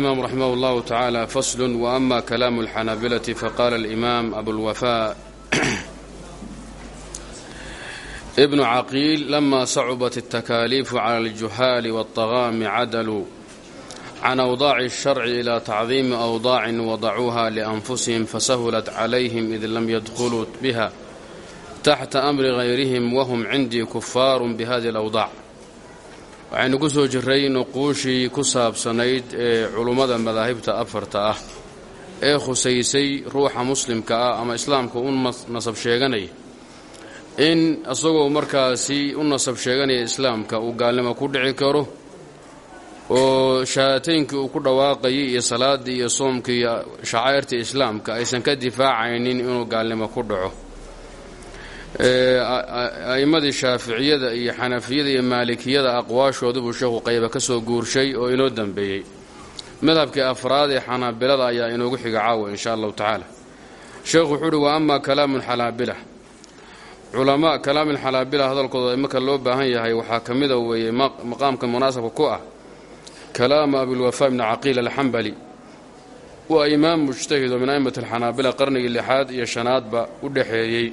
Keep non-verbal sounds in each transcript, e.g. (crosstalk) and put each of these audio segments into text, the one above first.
الإمام رحمه الله تعالى فصل وأما كلام الحنابلة فقال الإمام أبو الوفاء ابن عقيل لما صعبت التكاليف على الجهال والطغام عدلوا عن أوضاع الشرع إلى تعظيم أوضاع وضعوها لأنفسهم فسهلت عليهم إذ لم يدخلوا بها تحت أمر غيرهم وهم عندي كفار بهذه الأوضاع waxaynu ku soo jirray nuquushii ku saabsanayd ee culummada madaahibta afarta ah ee khusaysay ruuxa muslimka ah ama islaamka u nasab sheeganaya in isagoo markaasi u nasab sheeganaya islaamka uu gaalnimo ku dhici karo oo shahaataynkii uu ku dhawaaqayay iyo salaaddii iyo soomkii iyo shacaa'irtii islaamka aysan ka difaacaynin inuu gaalnimo ku dhaco a'immadii shaaficiyada iyo xanafiyada iyo maalikiyada aqwaashoodubuu sheekhu qayba ka soo guurshay oo inoo dambeeyey. Madhabkii afraad ee xanaabilada ayaa inoogu xiga caawa insha allahu tacaala. Sheekhu wuxuu wa ama kalaamu lxanaabila culamaa kalaam alxanaabila hadalkooda marka loo baahan yahay waxaa ka mida weeye maqaamka munaasabka ku ah kalaamu abilwafaa ibni caqiil alxambali. Waa imaam mujtahido min a'immati alxanaabila qarnigii lixaad iyo shanaadba u dhexeeyey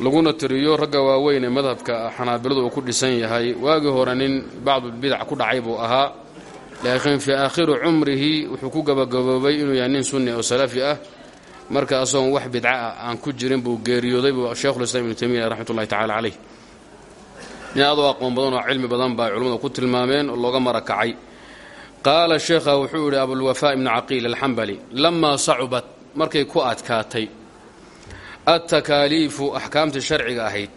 laguna tiriyo ragga waaweyn ee madhabka xanaabiladu uu ku dhisan yahay. Waagii hore nin bacdubidac ku dhacay buu ahaa. Laakiin fii aakhiri cumrihi wuxuu ku gabagaboobay inuu yahay nin sunni oo salafi ah. Marka asagoon wax bidca ah aan ku jirin buu geeriyooday buu sheikhulislaam ibnu taymiya raxmatullahi tacala caleyh nin adoo aqoon badan oo cilmi badan baa culimmadu ku tilmaameen oo looga marakacay. Qaala sheekha wuxuu yidhi abulwafaa ibnu caqiil alxambali lamaa sacubat markay ku adkaatay altakaaliifu axkaamtii sharciga ahayd.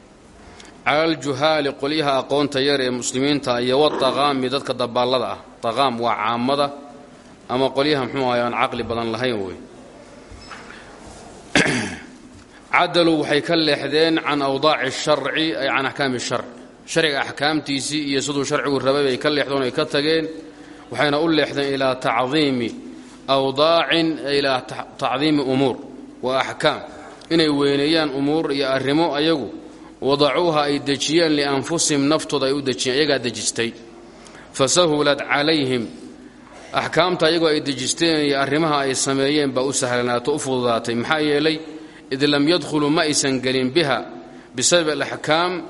Cala aljuhaali qolyaha aqoonta yar ee muslimiinta iyo wataqaami dadka dabaallada ah. Taqaam waa caamada ama qolyaha muxuu ahay aan caqli badan lahayn wey. (clears throat) Cadaluu waxay ka leexdeen can awdaaci sharci ay can axkaami sharc sharciga axkaamtiisii iyo siduu sharcigu rabay bay ka leexdoon ay ka tageen waxayna u leexdeen ilaa tacdiimi awdaacin ilaa tacdiimi umuur. Wa axkaam inay weyneeyaan umuur iyo arrimo ayagu wadacuuha ay dejiyeen lianfusihim naftooda ay u dejiyeen ayagaa dejistay. Fa sahulat calayhim. Axkaamta ayagoo ay dejisteen iyo arrimaha ay sameeyeen baa u sahlanaato u fududaatay. Maxaa yeelay id lam yadkhuluu ma aysan gelin biha bisababi alaxkaam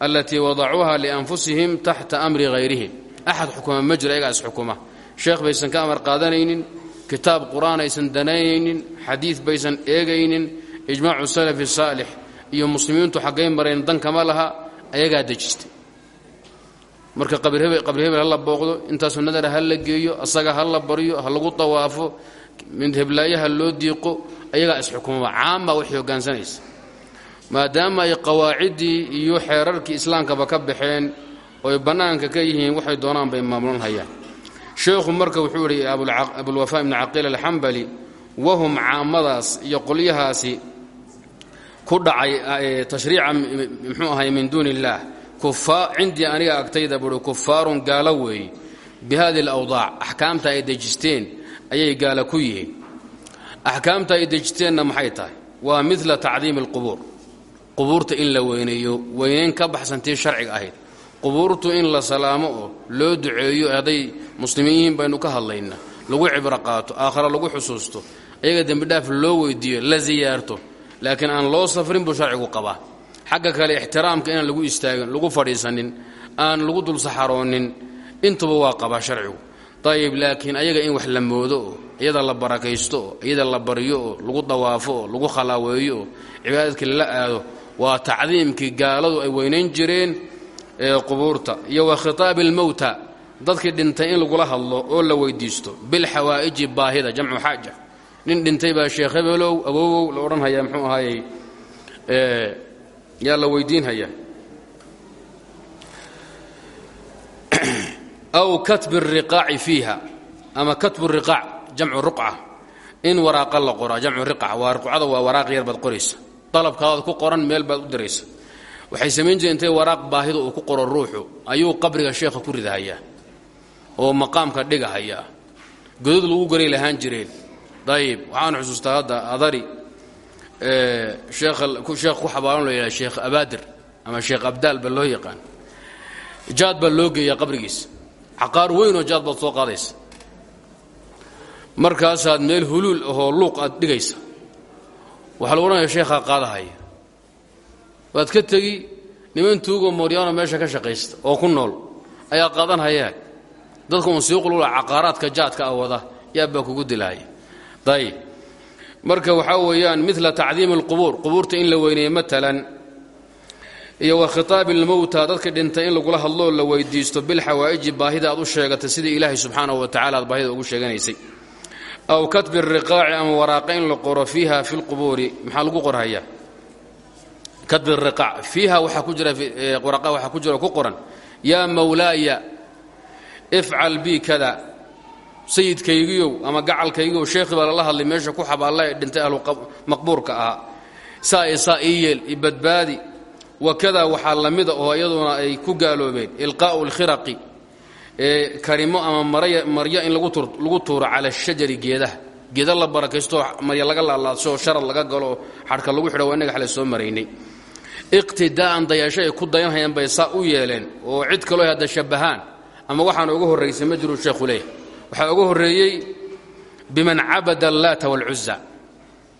allatii wadacuuha lianfusihim taxta amri hayrihim axad xukuma ma jiro ayagaa isxukuma sheekh baysan ka amar qaadanaynin kitaab qur'aan aysan danaynaynin xadiid baysan eegaynin ijmaacu salafi saalix iyo muslimiintu xaggay mareen dan kama laha ayagaa dejistay. Marka qabri hebel ha la booqdo intaasoo nadara ha la geeyo asaga ha la baryo ha lagu tawaafo heblaayo ha loo diiqo ayagaa isxukumaba caama waxay hoggaansanaysa. Maadaama ay qawaaciddii iyo xeerarkii islaamkaba ka baxeen oy bannaanka ka yihiin waxay doonaan bay maamulan hayaan. Sheekhu marka wuxuu idhi abulwafaa ibni caqiil alxambali wahum caamadaas iyo qolyahaasi ku dhacay tashriica mxuu ahay min duuni illaah cindii aniga agtayda buui kufaarun gaalo weeye bi hadi alawdaac axkaamta ay dejisteen ayay gaala ku yihiin. Axkaamta ay dejisteenna maxay tahay? Waa midla tacdiimi alqubuur. Qubuurta in la weyneeyo weynayn ka baxsantii sharciga ahayd. Qubuurtu in la salaamo oo loo duceeyo hadday muslimiin yihiin baynu ka hadlayna lagu cibro qaato aakhara lagu xusuusto. Ayaga dembidhaaf loo weydiiyo la siyaarto laakiin aan loo safrin buu sharcigu qabaa. Xagga kale ixtiraamka inaan lagu istaagin lagu fadhiisanin aan lagu dul saxaroonin intuba waa qabaa sharcigu. Ayib laakiin ayaga in wax la moodo oo iyada la barakaysto oo iyada la baryo oo lagu dawaafo oo lagu khalaaweeyo oo cibaadadkii lala aado waa tacdiimkii gaaladu ay weynayn jireen ee qubuurta. Iyo wa khitaabi almowta dadkii dhintay in lagula hadlo oo la weydiisto bilxawaa'iji baahida jamcu xaaja nin dhintay baa sheekh hebelow awowow la odhan hayaa muxuu ahaayey yaa la weydiin hayaa. (clears throat) Aw katbi riqaaci fiiha ama katbu riqaac jamcu ruqca in waraaqa la qoraa jamcu riqac waa ruqcada waa waraaq yar baad qoraysa. Dalabkaadaad ku qoran meel baad u diraysa. Waxay samayn jireen intay waraaq baahida uu ku qoro ruuxu ayuu qabriga sheekha ku ridahayaa oo maqaamka dhigahayaa godad lagu garay lahaan jireen ayib waxaan xusuustaa hadda adari sheekh ku xabaalan loo yidhaha sheekh abaadir ama sheekh abdaal ba loo yaqaan. Jaad baa loo geeyaa qabrigiisa caqaar weynoo jaad baad soo qaadaysa. Markaasaad meel huluul ahoo luuq aad dhigaysa. Waxaa lagu odhanaya sheekhaa qaadahaya waad ka tegi niman tuugoo mooryaano meesha ka shaqaysta oo ku nool ayaa qaadanhayaan dadka uun caqaaraadka jaadka a wada yaabbaa kugu dilahaya ayib marka waxaa weeyaan mila tacdiimi alqubuur. Qubuurta in la weyneeyo matalan iyo wa khitaabi almowta dadka dhintay in lagula hadloo la weydiisto bilxawaa'iji baahida aad u sheegatay sidii ilaahay subxaanahu wa tacala aad baahida ugu sheeganaysay. Aw katbi riqaaci ama waraaqa in la qoro fiiha fi lqubuuri maxaa lagu qorhayaa katbi riqaac fiiha waxaa ku jira waraqa waxaa ku jira ku qoran. Yaa mawlaaya ifcal bi kada sayidkaygiyow ama gacalkaygiyow sheekhi baa lala hadlay meesha ku xabaalla dhintay ahlu maqbuurka ahaa. Saa ii yeel i badbaadi. Wakada waxaa la mida oo iyaduna ay ku gaaloobeen ilqaa'u alkhiraqi ee karimo ama maryo in lagu tuuro cala shajari geedaha. Geeda la barakaystooo marya laga laalaadsooo sharad laga galo oo lagu xidho waa xale soo maraynay. Iqtidaa'an dayasho ay ku dayanhayaan bay saa u yeeleen oo cid kaloo hadda shabbahaan ama waxaana uga horraysay ma jiruu sheekhu leeh waxaa uga horreeyey biman cabada allaata waalcuza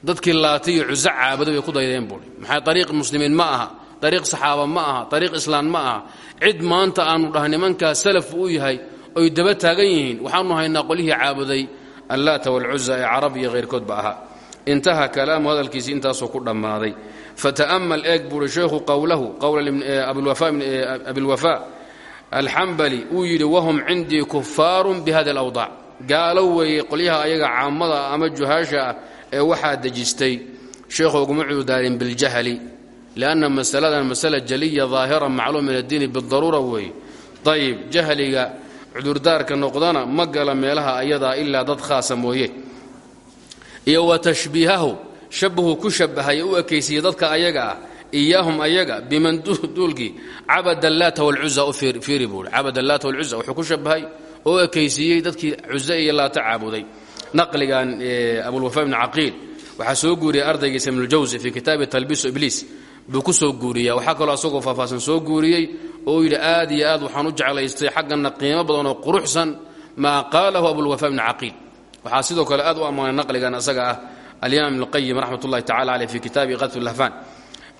dadkii laata iyo cuzo caabuday bay ku daydeen buui maxaa ariiq muslimiin ma aha ariiq saxaaba ma aha ariiq islaan ma aha. Cid maanta aanu dhah nimankaa salaf u yahay oy daba taagan yihiin waxaanu haynaa qolyihii caabuday allaata waalcuza ee carab iyo hayrkoodba ahaa intaha kalaamu hadalkiisii intaasuu ku dhammaaday. Fata'mal eeg buuhi sheekhu qowlahu qowla abilwafaa alxambali uu yidhi wahum cindii kufaarun bihada alawdaac gaalo weeye qolyaha ayaga caamada ama juhaasha ah ee waxaa dejistay. Sheekhu uguma cudurdaarin biljahli lianna masaladan masala jaliya daahira macluum min addiini bidaruura weeye. Ayib jahliga cudurdaarka noqdana ma gala meelaha ayadaa ilaa dad khaasa mooye. Iyo wa tashbiihahu shabahu ku shabahay u ekaysiiye dadka ayaga ah iyaahum ayaga biman duulkii cabada u fiiri buui cabad allaata walcuza wuxuu ku shabahay oo ekaysiiyey dadkii cuze iyo laata caabuday. Naqligan abulwafa ibni caqiil waxaa soo guuriyey ardaygiisa ibnujawsi fii kitaabi talbiisu ibliis. Buu ku soo guuriya waxaa kaloo asagoo faahfaahsan soo guuriyey oo yidhi aad iyo aad waxaan u jeclaystay xaggana qiimo badan oo quruxsan maa qaalahu abulwafa ibni caqiil. Waxaa sidoo kale aad u ammaanay naqligan asaga ah alimaam ibn qayim raxmat ullahi tacala caleyh fi kitaabi qadfi lahfaan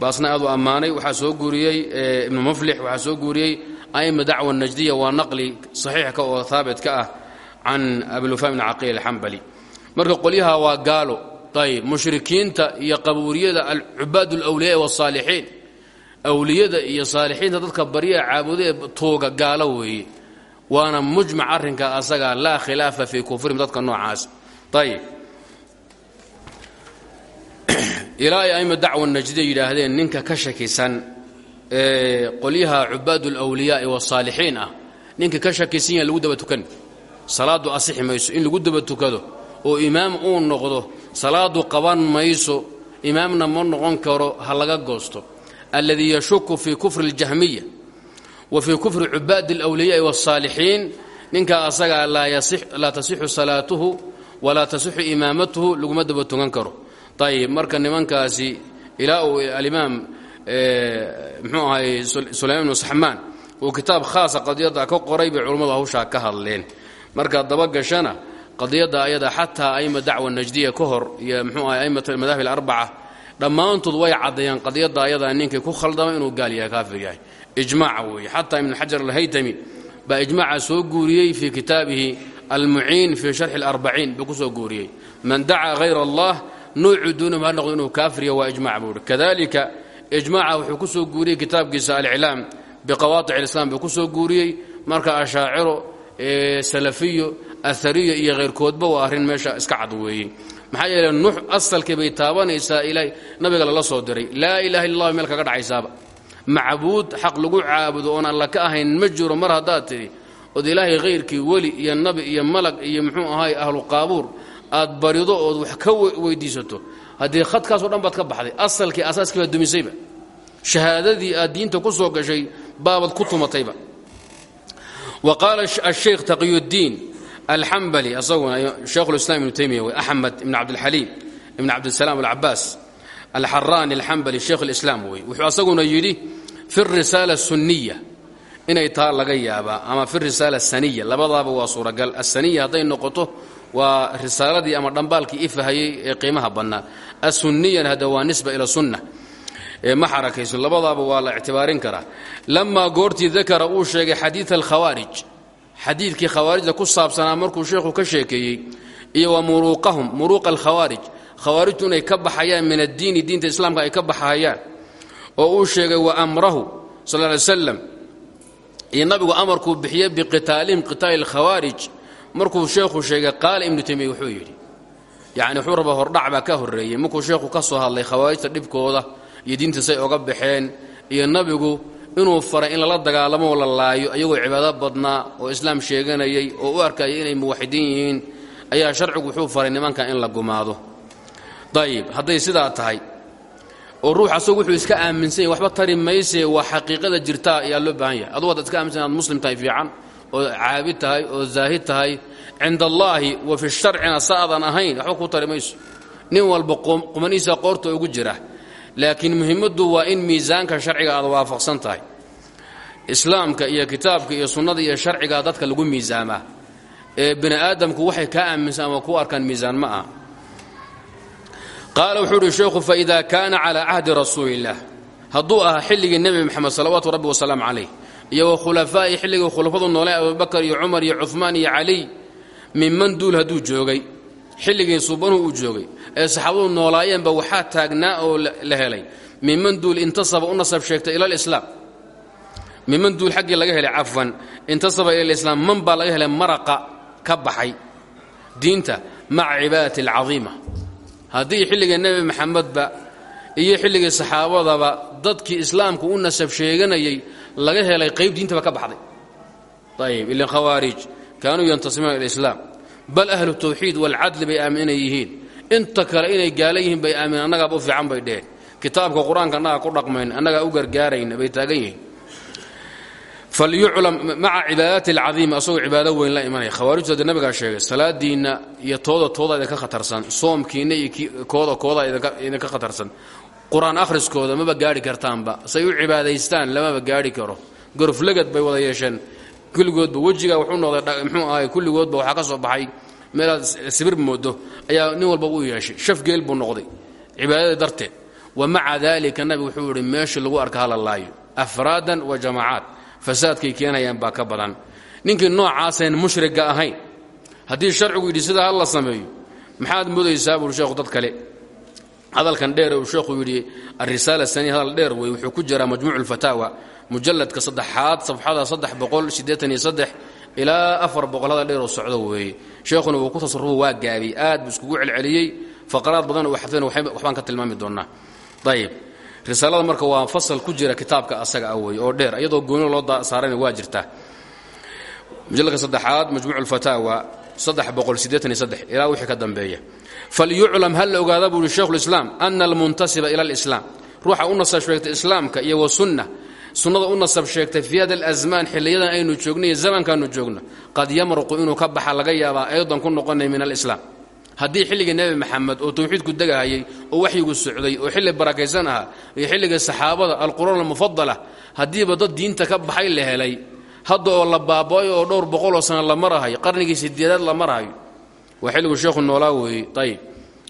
baasna aad u ammaanay. Waxaa soo guuriyey ibnu muflix waxaa soo guuriyey aima dacwa najdiya waa naqli saxiixka oo haabitka ah can abilwafa ibni caqiil alxambali marka qolyaha waa gaalo ayb mushrikiinta iyo qabuuriyada alcubaad alwliyaa wasaalixiin awliyada iyo saalixiinta dadka baryaa caabuda ee tuuga gaalo weeye. Waana mujmac arrinka asaga laa khilaafa fii kufrihim dadka noocaas. Ayib ilaa ay aima dacwa najdiya yidhaahdeen ninka ka shakisan ee qolyaha cubaad alwliyaai wasaalixiin ah ninka ka shakisan yaha lagu daba tukan salaadu asixi mayso in lagu daba tukado oo imaam uu noqdo salaadu qaban mayso imaamna ma noqon karo ha laga goosto alladii yashuku fii kufri اljahmiya wa fii kufri cubaadi اlwliyaai wاsaalixiin ninkaa asagaa laa tasixu salaatuhu walaa tasixu imaamatuhu laguma daba tukan karo ayib marka nimankaasi ilaa uu alimaam mxuu ahay sulayman ibnu saxmaan uu kitaab khaasa qadiyadda ka qoray bay culummadu hawshaa ka hadleen. Markaad dabagashana qadiyadda ayada xataa aima dacwa najdiya ka hor iyo mxuu ahay aimat almadaahib alarbaca dhammaantood way caddeeyaan qadiyadda ayadaa ninkii ku khaldama inuu gaal yahay kaafir yahay ijmaaca weeye xataa ibnu xajar alhaytami baa ijmaaca soo guuriyey fii kitaabihi almuciin fii sharxi alarbaciin buu ku soo guuriyey. Man dacaa hayr allah nuucu duunahum ha noqdo inuu kaafir yahay waa ijmac buu kadalika ijmaaca wuxuu ku soo guuriyey kitaabkiisa aliclaam biqawaaic alislam buu ku soo guuriyey. Marka ashaaciro salafiyo ahariyo iyo khayrkoodba waa arrin meesha iska cad weeye. Maxaa yeele nuux asalkii bay taabanaysaa ilaahay nabiga lala soo diray. Laa ilaha illa allah meel kaga dhacaysaaba. Macbuud xaq lagu caabudo oon alla ka ahayn ma jiro mar haddaad tidhi ood ilaahay khayrkii weli iyo nabi iyo malag iyo muxuu ahaay ahlu qaabuur aad barido ood wax ka weydiisato haddii khadkaasoo dhan baad ka baxday asalkii asaaskii baad dumisayba. Shahaadadii aad diinta ku soo gashay baabad ku tumatayba. Wa qaala asheykh taqiyudiin alxambali asaguna shaykhulislam ibnu taymiya wey axmed ibn cabdilxaliim ibn cabdisalaam alcabaas alxaraani alxambali sheikh lislaam wey. Wuxuu asaguna yidhi fi risaala sunniya inay taa laga yaabaa ama fi risaala saniya labadaaba waa suuragal. Asaniya hadday noqoto waa risaaladii ama dhambaalkii ifahayey ee qiimaha badnaa. Asunniyan hadda waa nisba ila sunna ma xarakayso labadaaba waa la ictibaarin karaa. Lamaa goortii dakara uu sheegay xadiid alkhawaarij xadiidkii khawaarijda ku saabsanaa markuu sheekhu ka sheekeeyey iyo wa muruuqahum muruuqa alkhawaarij khawaarijtu inay ka baxayaan min addiini diinta islaamka ay ka baxayaan. Oo uu sheegay wa amrahu sal ly slam iyo nabigu amarkuu bixiyey biqitaalihim qitaali alkhawaarij markuu sheekhu sheegay qaala ibnu taymiya wuxuu yidhi yacni wuxuu rabaa hordhac baa ka horreeyey. Markuu sheekhu ka soo hadlay khawaarijta dhibkooda iyo diinta say oga baxeen iyo nabigu inuu faray in lala dagaalamo la laayo ayagoo cibaado badnaa oo islaam sheeganayay oo u arkaya inay muwaxidiin yihiin ayaa sharcigu wuxuu faray nimanka in la gumaado. Dayib hadday sidaa tahay oo ruux asagu wuxuu iska aaminsan yahy waxba tari waa xaqiiqada jirtaa ayaa loo baahan yahay. Adugu haddaad iska muslim tahay fiican oo caabid tahay oo zaahid tahay cinda allaahi wa fi sharcina sa'adan ahayn. Waxba kuu tari nin walba qumanihiisa qoorta ugu jira. Laakiin muhimmaddu waa in miisaanka sharciga aad waafaqsan tahay. Islaamka iyo kitaabka iyo sunnada iyo sharciga dadka lagu miisaamaa. Ee bini aadamku waxay kaa aaminsan ama ku arkaan miisaan ma aha. Wuxuu uhi sheekhu faida kaana calaa cahdi rasuuli illaah hadduu ahaa xilligii nebi moxamed salawaatu rabbi wasalaamu calayh iyo khulafaa'i xilligii khulafadu noolee abubakar iyo cumar iyo cuhmaan iyo caliy minman duul hadduu joogay xilligii suubanuhu uu joogay ee saxaabadu noolaayeenba waxaa taagnaa oo la helay. Minman duul intasaba u nasab sheegtay ila lislaam minman duul xaggii laga helay cafwan intasaba ila lislaam man baa laga helay maraqa ka baxay. Diinta maca cibaadati alcadiima. Haddii xilligii nebi maxamedba iyo xilligii saxaabadaba dadkii islaamku u nasab sheeganayay laga helay qayb diintaba ka baxday. Ayib ilan khawaarij kaanuu yantasimuuna ilislaam bal ahlu tawxiid walcadli bay aaminay yihiin. Inta kale inay gaala yihiin bay aamin annagaaba u fiican bay dheheen. Kitaabka qur'aanka ku dhaqmayn annagaa u gargaarayna bay taagan yihiin. Falyuclam maca cibaadaati alcadiima asagoo cibaado weyn la imanaya. Khawaarijtu hadda nabigaa sheegay salaadiinna iyo tooda tooda idinka khatarsan soomkiinna iyo kooda kooda idinka khatarsan qur'aan akhriskooda maba gaadhi kartaanba. Say u cibaadaystaan lamaba gaadhi karo. Goroflegad bay wada yeesheen. Kulligoodba wejiga wuxuu noqday mxuu ahay kulligoodba waxaa ka soo baxay. Meelaad sibir moodo ayaa nin walba u yeeshay. Shafgeel buu noqday cibaadada darteed. Wa maca daalika nabigu wuxuu yihi meesha lagu arka hala laayo afraadan wa jamaacaat fasaadkay keenayaan baa ka badan. Ninkii noocaaseen mushriga ahayn. Haddii sharcigu yidhi sidaa la sameeyo maxaad moodaysaa? buui sheekhu dad kale hadalkan dheer uu sheekhu yidhi arisaala saniya hadal dheer wey wuxuu ku jiraa majmuucu lfataawa mujalladka saddexaad safxada saddex boqol siddeetan iyo saddex ilaa afar boqol hadal dheer oo socdo weeye sheekhuna wuu ku tasarufo waa gaabiyey aad buu iskugu celceliyey. Faqraad badan oo waxbaan ka tilmaami doonnaa. Ayib risaalada marka waa fasal ku jira kitaabka asaga ah oo dheer iyadoo gooni loo saarana waa jirtaa mujalladka saddexaad majmuucu lfataawa saddex boqol siddeetan iyo saddex ilaa wixii ka dambeeya falyuclam ha la ogaada buu uhi sheikhulislaam ana almuntasiba ila alislaam. Ruuxa u nasab sheegtay islaamka iyo wa sunna. Sunnada u nasab sheegtay fii hada alasmaan xilliyadan aynu joogno iyo zamankaanu joogno. Qad yamruqu inuu ka baxa laga yaabaa aydan ku noqonay min alislaam. Haddii xilligii nebi maxamed oo tawxiidku degahayay oo waxyigu socday oo xilli barakaysan ahaa iyo xilligii saxaabada alquruun almufadala haddiiba dad diinta ka baxay la helay. Hadda oo la baaba'yo oo dhowr boqoloo sana la marahayo qarnigii sideedaad la marahayo waa xilligu sheekhu noolaa weeyey ayib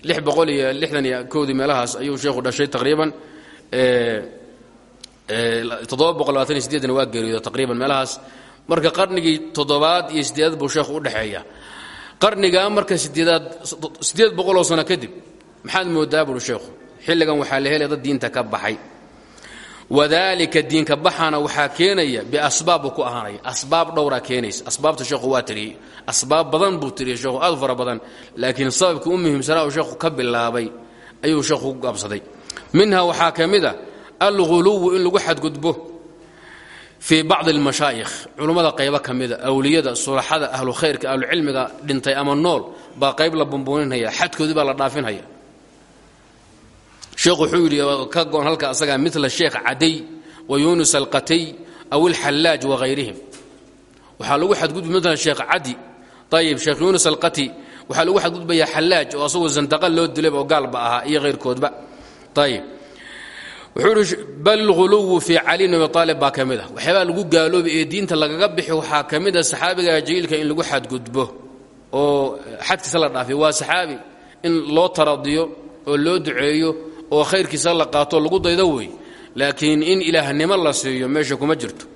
lix boqol iyo lixdan iyo kowdii meelahaas ayuu sheekhu dhashay taqriiban toddoba boqol labaatan iyo sideedna waa geeriyooda taqriiban meelahaas marka qarnigii toddobaad iyo sideedaad buu sheekhu u dhexeeya qarnigaa marka sideedaad siddeed boqoloo sano kadib maxaad moodaa buuri sheekhu xilligan waxaa la helaya dad diinta ka baxay wadaalika diinka baxana waxaa keenaya biasbaab buu ku ahaanaya. Asbaab dhowraa keenaysa. Asbaabta sheekhu waa tiriyey asbaab badan buu tiriyey sheekhu aad fara badan. Laakiin sababkii u muhiimsanaa uu sheekhu ka bilaabay ayuu sheekhu ku gaabsaday minha waxaa ka mid a in lagu xadgudbo fii bacdi almashaa'ikh culummada qaybo ka mida awliyada sulaxada ahlu khayrka ahlucilmiga dhintay ama nool baa qayb la bumbuuninhaya xadkoodii baa la dhaafinhaya sheekhu wuxuu ka goon halka asagaa mila sheekh cadiy wa yuunus alqatay aw ilxallaaj wahayrihim waxaa lagu xadgudba mala sheekh cadi ayib sheekh yuunus alqati waxaa lagu xadgudbayaa xallaaj oo asagoo zandaqa loo dilayba oo gaalba ahaa iyo hayrkoodba ayib wuxuu ihi bal huluwu fii cali bn abi aalib baa ka mid ah. Waxyaabaa lagu gaaloobay ee diinta lagaga bixi waxaa ka mid a saxaabiga jaliilka in lagu xadgudbo oo xadkiisa la dhaafiyo waa saxaabi in loo taradiyo oo loo duceeyo oo khayrkiisa la qaato lagu daydo wey laakiin in ilaahnimo la siiyo meesha kuma jirto.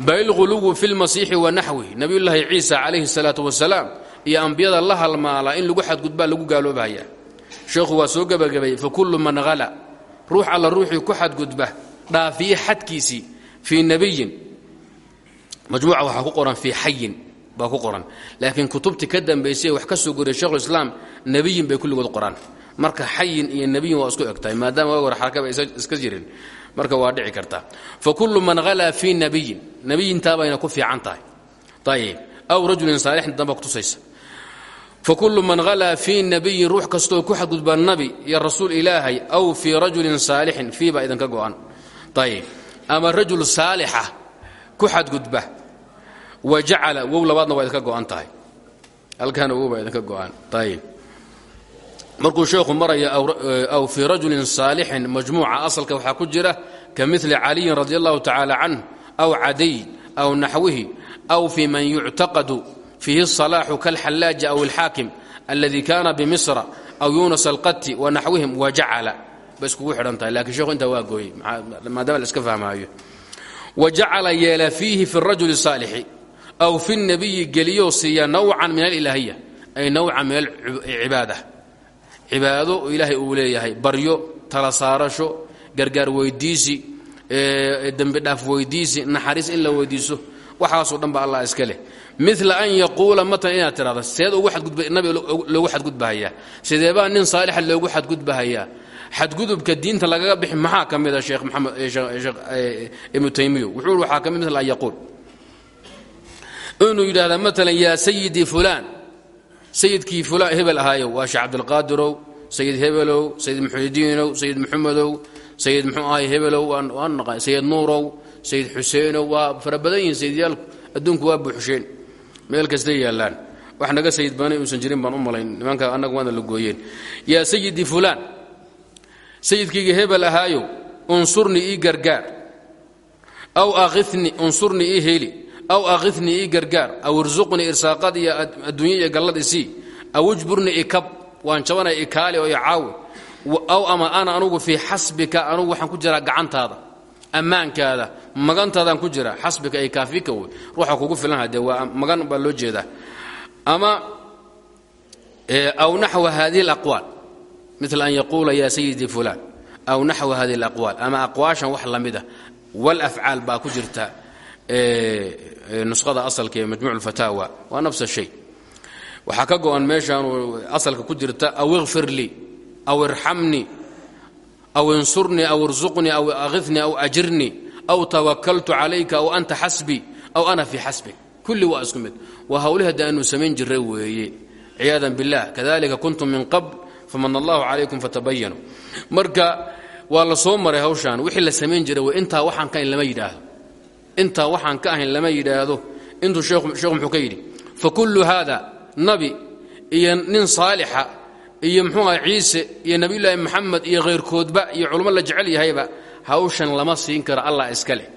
Balguluwu fi lmasiixi wa naxwihi nabiyulaahi ciisa calayhi salaatu wasalaam iyo ambiyada la halmaala in lagu xadgudbaa lagu gaaloobahaya sheekhu waa soo gebagabayey fakullu man hala ruux alla ruuxii ku xadgudba dhaafiye xadkiisii fii nebiyin majmuuca waxaa ku qoran fii xayin baa ku qoran. Laakiin kutubtii ka dambaysay wax ka soo goriya shekhulislaam nebiyin bay kulligood qoraan marka xayin iyo nebiyin waa isku egtahay maadaama waag hore iska jirin marka waa dhici kartaa fakullu man halaa fii nebiyin nebiyintaabayna ku fiican tahay. Ayib aw rajulin saalixin damba kutusaysa fakulu man halaa fii nabiyin ruux kastoo ku xadgudba nabi iyo rasuul ilaahay aw fii rajulin saalixin fii baa idinka go'an. Ayib ama rajul saalixa ku xadgudba wa jacala wow labaadna waa idinka go'an tahay. Halkaana wow go'an. Ayib markuu sheekhu maraya aw fii rajulin saalixin majmuuca asalka waxaa ku jira ka mili caliyin radi allahu tacaala canh aw cadiy aw naxwihi aw fii man yuctaqadu fiihi salaaxu kalxallaaji aw alxaakim aladi kaana bimisra aw yunas alqatti wanaxwihim wajacala bay iskugu xidhantahay lakiin sheekhu intaa waa gooyey maadaama la iska fahmaayo. Wajacala yeela fiihi fi rajuli saalixi aw fi nabiyi geliyoo siiya nawcan min alilaahiya ay nawcan min alcibaada cibaado ilaahay uu leeyahay. Baryo tala saarasho gargaar weydiisi dembi dhaaf weydiisi naxariis in la weydiiso waxaasoo dhan ba allah iska leh. Mila an yaquula matan inaad tidhahda seed nabi loogu xadgudbahayaa. Sideebaa nin saalixa loogu xadgudbahayaa? Xadgudubka diinta lagaga bixi maxaa ka mida sheekh maxamed sheekh ibnu taymiyo wuxuu waxaa ka mid an yaquul. Inuu yidhahdaa maalan yaa sayidii fulaan sayidkii fulaan hebel ahaayow waa sheekh cabdilqaadirow sayid hebelow sayid muxudiinow sayid muxamedow sayid muxuu ahay hebelow waan naqaan sayid nuurow sayid xuseenow waa fara badan yihiin sayidyaalku adduunku waa buuxusheen. Meel kastay yaallaan. Wax naga sayid baanay uusan jirin baan u malayn. Nimanka annaga waana la gooyeen. Yaa sayidii fulaan sayidkayga hebel ahaayow unsurnii ii gargaar. Aw akhini unsurnii ii heli aw akhifnii ii aw irsuqnii irsaaqad iyo adduunya iyo aw ijburnii ikab waan jabanaya ikaali oo icaawi aw ama ana anugu fii xasbika anugu waxaan ku jiraa gacantaada ammaankaada magantaadaan ku jira xasbika ay kaafika wey ruuxa kugu filan hadee waa magan baa loo jeedaa. Ama aw naxwa hadihi alaqwaal mila an yaquula yaa sayidii fulaan aw naxwa hadihi alaqwaal ama aqwaashan wax la mida walafcaal baa ku jirta nusqada asalka ee majmuuc lfataawa waa nafs shay. Waxaa ka go-an asalka ku jirta aw aw irxamnii aw insurnii aw irsuqnii aw akhifnii aw ajirnii aw tawakaltu calayka aw anta xasbii aw ana fii xasbik kulli waa isku mid. Waa hawlihi haddi aanu samayn jiray weeye. Ciyaadan billah. Kadalika kuntum min qabl faman allahu calaykum fatabayanuu marka waa la soo maray hawshaan. Wixii la samayn jiray wey intaa waxaan ka ahayn lama yidhaahdo intaa waxaan ka ahayn lama yidhaahdo. Intuu sheekhu muxuu ka yidhi fakullu haada nabi iyo nin saalixa iyo muxuu aha ciise iyo nebiyulaahi maxamed iyo khayrkoodba iyo culummo la jecel yahayba hawshan lama siin karo allah iska leh.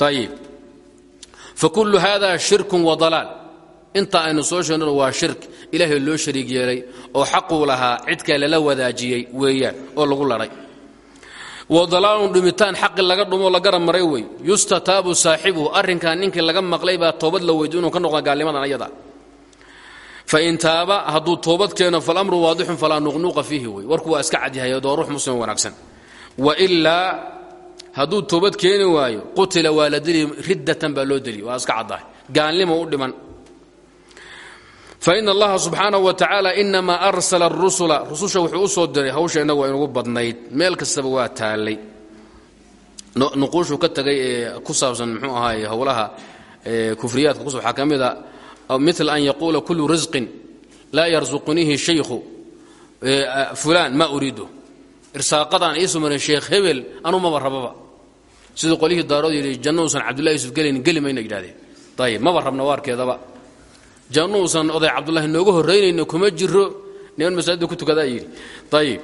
Ayib fakullu haada shirkun wa dalaal. Inta aynu soo sheegnano waa shirk. Ilaahay loo shariig yeelay oo xaquu lahaa cidkaa lala wadaajiyey weeyaan oo lagu ladhay wa dalaalun dhumitaan xaqi laga dhumoo la garab maray wey yustataabu saaxibuhu arrinkaa ninkii laga maqlay baa toobad la weydiyo inuu ka noqda gaalnimadan ayada. Fain taaba hadduu toobad keeno falamru waadixun falaa nuqnuuqa fiihi wey warku waa iska cadyahay doo ruux muslim wanaagsan. Wailaa hadduu toobad keeni waayo qutila waa riddatan baa loo deli waa iska caddahay gaalnimo u dhiman fain allaha subxaanahu wa tacaala inamaa arsala arusula rususha wuxuu u soo diray hawsha innagu waa inugu badnayd meel kastaba waa taallay nuquushuu ka tagay ee ku saabsan muxuu ahaay howlaha kufriyaadka kus waxaa ka mid a mil an yaquula kulu risqin laa yarsuquniihi shaykhu fulaan ma uriidu irsaaqadaan iisu marin sheekh hebel anuu maba rababa siduu qolyihii daarood yidhi janno uusan cabdullahi yusuf gelaynin geli mayna yidhahdeen ayib maba rabna waarkeedaba janno uusan oday cabdullahi nooga horraynayno kuma jiro niman masaajidda ku tukadaa yidhi. Ayib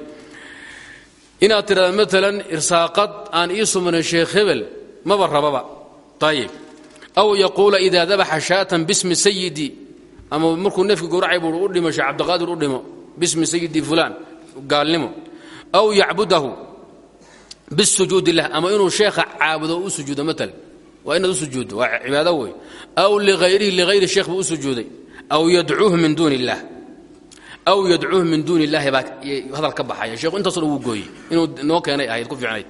inaad tidhahda maalan irsaaqad aan iisu marin sheekh hebel maba rababa. Ayib aw yaquula ida dabaxa shaatan bismi sayidii ama markuu neefki gowracay buu u dhimo sheekh cabdiqaadir u dhimo bismi sayidi fulaan gaalnimo. Aw yacbudahu bisujuudi lah ama inuu sheekha caabudo u sujuudo waa inaad u sujuuddo waa cibaado wey aw liayrihi liayri sheekh buu u sujuuday. Aw yadcuuhu min duuni aw yadcuuhu min duuni illaahi hadal ka baxaya. Sheekhu intaaso dhan wuu gooyey inuu keenay ahayd ku fiicnayd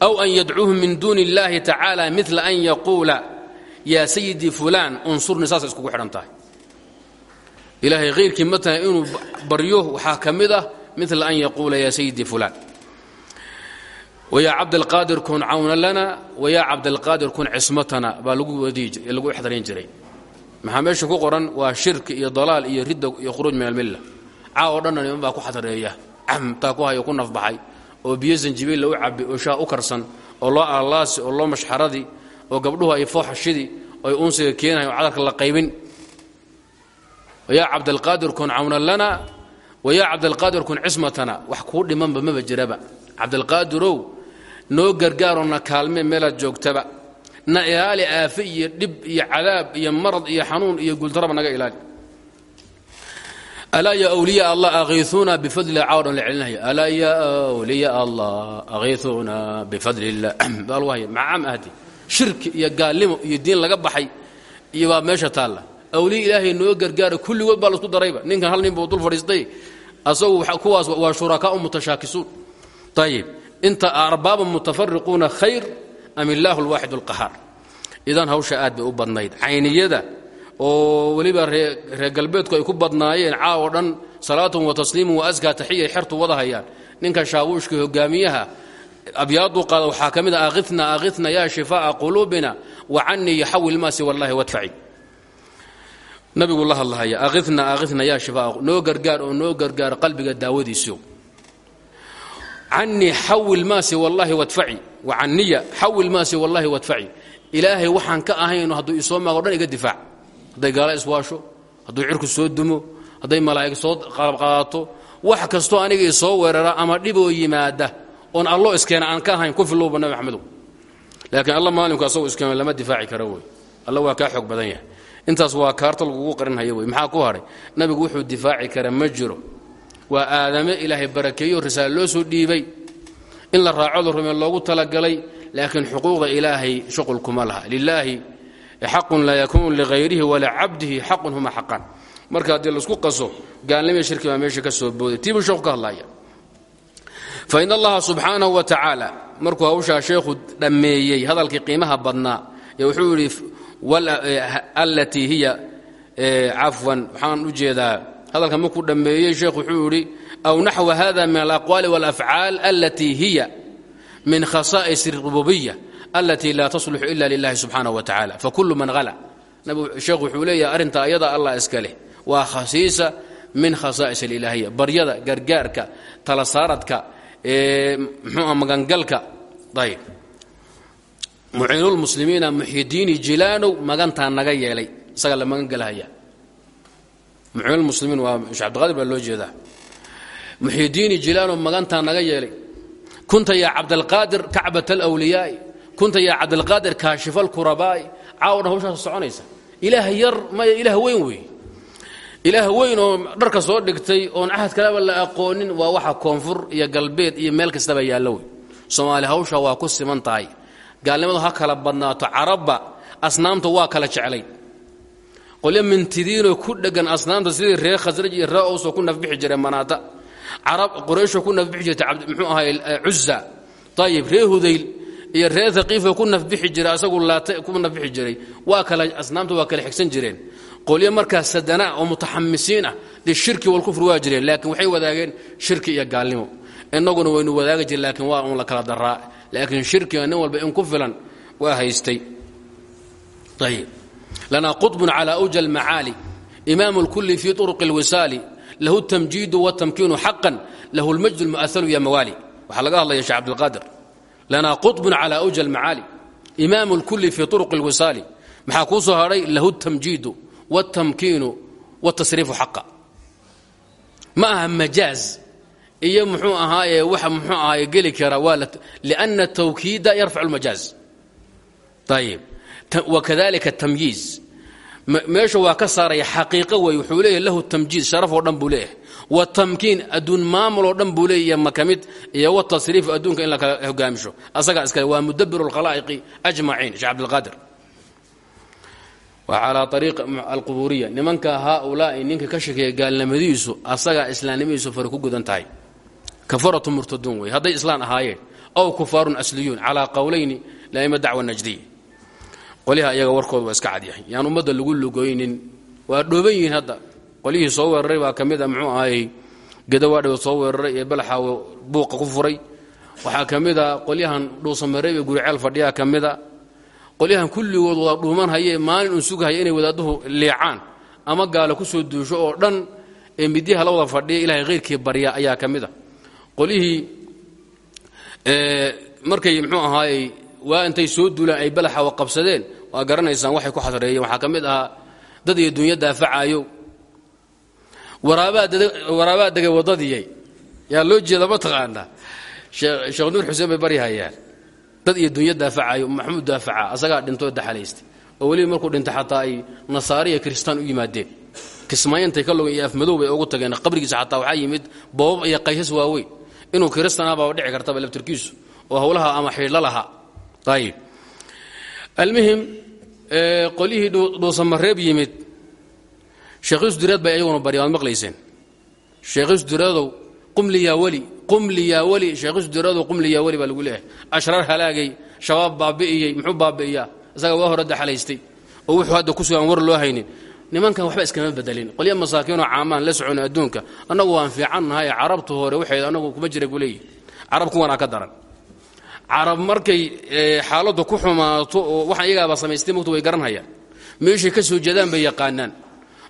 aw an yadcuuhu min duuni illaahi tacaala an yaquula yaa sayidii fulaan unsurni saasa iskugu xidhan tahay. Ilaahay hayrkii matala inuu baryo waxaa ka mid ah an yaquula yaa sayidii fulaan wayaa cabdalqaadir kun cawna lana wayaa cabdalqaadir kun cismatana baa lagu exdarayn jiray. Maxaa meesha ku qoran? Waa shirki iyo dalaal iyo ridda iyo khuruuj min almilla. Caa oo dhanna niman baa ku xadareeya camtaa ku hayo ku nafbaxay. Oo biyo sanjibiilla u cabbi oo shaah u karsan oo loo aalaasi oo loo mashxaradi oo gabdhuhu ay fooxashidi oo ay unsiga keenahay oo cadarka la qaybin. Wayaa cabdalqaadir kun cawna lana wayaa cabdalqaadir kun cismatana. Wax kuu dhimanba maba jiraba. Cabdalqaadirow noo gargaaroo na kaalmee meelaad joogtaba. Na ilaali aafe iyo dhib iyo cadaab iyo marad iyo xanuun iyo guuldaraba naga ilaali. Alaa ya wliya allah ahiiuuna bifadli caaw dhan la celinaya alaa ya wliya allah baa lagu haya macaam ahdi. Shirki iyo gaalnimo iyo diin laga baxay iyo baa meesha taalla. Awliya ilaahay noo gargaara kulligood baa la isku darayba. Ninkan hal nin buu dul fadhiistay. Asagu kuwaas waa shurakaau mutashaakisuun ayib inta arbaaba mutafariquuna khayr am illaahu alwaaxid alqahaar. Idan hawsha aad bay u badnayd. Cayniyada oo weliba reer galbeedku ay ku badnaayeen caawo dhan salaatun wa tasliimun wa askaa taxiyay xertu wada hayaan ninka shaawuushka hogaamiyaha abyaaduu qaada waxaa ka mid a akhina akhina yaa shifaa'a quluubina wa canii yaxawil maasi wallahi wadfaci. Nabigu la canii xawil maasi wallaahi wadfaci wa caniya xawil maasi wallaahi wadfaci. Ilaahay waxaan ka ahayno hadduu isoo maago dhan iga difaac. Hadday gaala iswaasho hadduu cirku soo dumo hadday malaa'ig soo qalabqaadato wax kastoo aniga isoo weerara ama dhiboo yimaada oon allo iskeena aan ka ahayn ku filowba nabi maxamedow laakiin alla maalinku asagoo iskeeno lama difaaci karo wey alla waa kaa xoog badan yahay. Intaas waa kaarta lagugu qarinhaya wey ku hadhay nabigu wuxuu difaaci kara ma jiro waa aadame ilaahay barakeeyo risaale loo soo dhiibay. In la raaco la rume loogu talagalay laakiin xuquuqda ilaahay shuqul kuma laha. Lilaahi xaqun laa yakuunu ligayrihi walaa cabdihi xaqun huma xaqan. Marka haddii la isku qaso gaalnimii shirki baa meesha ka soo booday. Tiibuu sheekhu ka hadlaya fain allaha subxaanahu wa tacaala markuu hawshaa sheekhu dhammeeyey hadalkii qiimaha badnaa ee wuxuu yidhi allatii hiya cafwan waxaan u jeedaa hadalka markuu dhammeeyey sheekhu wuxuu yidhi aw naxwa hada min alaqwaali walafcaal alatii hiya min khasaa'is اrububiya alatii laa tasluxu ila lilahi subxaanaه wa tacala fakulu man hala sheekhu wuxuu leeyahay arrintaa ayada allah iska leh waa khasiisa min khasaa'is alilaahiya baryada gargaarka tala saaradka mxuua magangalka. Ayb muciinulmuslimiina muxidiini jilaanow magantaa naga yeelay isaga la magan muciinulmuslimiin waa shee abdiqaadir baa loo jeedaa. Muxidiini jilaanow magantaa naga yeelay. Kunta yaa cabdalqaadir kacbat alwliyaai kunta yaa cabdalqaadir kaashifa alkurabaa'i caawo dhan hawshaas soconaysa. Ilaah yar maya ilaah weyn wey ilaah weyn oo dharka soo dhigtay oon cahad kaleba la aqoonin waa waxa koonfur iyo galbeed iyo meel kastaba yaallo wey soomaali hawsha waa ku siman tahay. Gaalnimadu ha kala badnaato carabba asnaamta waa kala jeclay qolyo mintidiinoo ku dhegan asnaamta sidii reer khasraj iyo ree owsoo ku nafbixi jireen manaata. Carab qurayshoo ku nafbixi jirtay muxuu ahay cuza ayib ree hudayl iyo reer haqiifoo ku nafbixi jiray asagu laata ku nafbixi jiray. Waa kala asnaamta waa kala xigsan jireen. Qolyo markaa sadana oo mutaxamisiin ah dee shirki walkufr waa jireen laakiin waxay wadaageen shirki iyo gaalnimo. Innaguna waynu wadaagi jire laakiin waa un la kala daraa laakiin shirkiga nin walba in ku filan waa haystay. Ayib lanaa qطbun calى أwja اlmacaali imaam اlkuli fii طurq اlwisaali lahu اtamjiidu wاtamkiinu xaqan lahu اlmajd اlmu'ahalu ya mawaali waxaa laga hadlaya shee cabdilqaadir lanaa qطbun calى أwja اlmacaali imaam اlkuli fii طurq اlwisaali maxaa kuu soo hadhay lahu اtamjiidu wاtamkiinu wاtasriifu xaqa ma aha majaaz iyo muxuu ahaaye waxa muxuu ahaaye geli kara waa liأna tawkiida yarfacu اlmajaaz ayib wakadalika tamyiiz. Meesha waa ka saaraya xaqiiqo wey wuxuu leeyahy lahu tamjiid sharaf oo dhan buu leeyahay. Watamkiin adduun maamul oo dhan buu leeyahy makamid iyo watasriif adduunka in la kala hogaamisho asagaa iskale waa mudabiru lkhalaa'iqi ajmaciin sheekh cabdilqaadir waa calaa ariiq alquburiya nimanka haaulaai ninka ka shakeeya gaalnimadiisu asagaa islaamnimadiisu fari ku gudan tahay. Kafaratu murtaduun wey hadday islaan ahaayeen. Ow kufaarun asliyuun calaa qowlayni laima dacwa najdiya qolyaha iyaga warkooda waa iska cadyahay. Yaan ummadda lagu lugoynin waa dhooban yihiin hadda. Qolyihii soo weeraray baa ka mid a muxuu ahayy gadawaadhiba soo weeraray ee balaxaawo buuqa ku furay. Waxaa ka mid a qolyahan dhuusamareeb ee guriceel fadhiyaa ka mid a. Qolyahan kulligood wada dhuuman haye maalin un sugahaya inay wadaadduhu liicaan ama gaalo ku soo duusho oo dhan ee midyaha la wada fadhiya ilahay khayrkii barya ayaa ka mid a. Qolyihii markay muxuu ahaayey waa intay soo duulaan ay balaxaawo qabsadeen waa garanaysaan waxay ku xasreeyeen waxaa ka mid ahaa dad iyo dunya daafacaayo waraabaa degay waddadiyay. Yaa loo jeeda ma sheekh nuur xuseen bay baryahayaan dad iyo dunya daafacayo maxamuud daafaca asagaa dhintoo daxalaystay oo weliba markuu dhintay xataa ay nasaari iyo kristaan u yimaadeen. Kismaayantay ka logan iyo afmadow bay ugu tageen. Qabrigiisa xataa waxaa yimid boobab iyo qaysas waaweyn. Inuu kiristanaabaa dhici kartaba laftirkiisu. Oo howlaha ama xidhla lahaa almuhim qolyihii dhuusamareeb yimid. Sheekhisdureed bay ayaguna barya waad maqlayseen. Sheekhisdureedow qumli yaa weli qumli yaa weli sheekhisdureedow qumli yaa weli baa lagu leeyahay. Ashraar halaagay shabaab baabi'iyey muxuu baabi'iyaa? Isaga waa hore daxalaystay oo wuxuu hadda ku sugan war loo haynin. Nimankan waxba iskama bedelin qolya masaakiinoo caamaan la socon adduunka. Annagu waan fiicannahay carabtu hore waxay anagu kuma jira guleeyihin carab kuwanaa ka daran carab markay xaaladdu ku xumaato oo waxaan iyagaaba samaystay mogta way garanhayaan. Meeshay ka soo jeedaan bay yaqaanaan.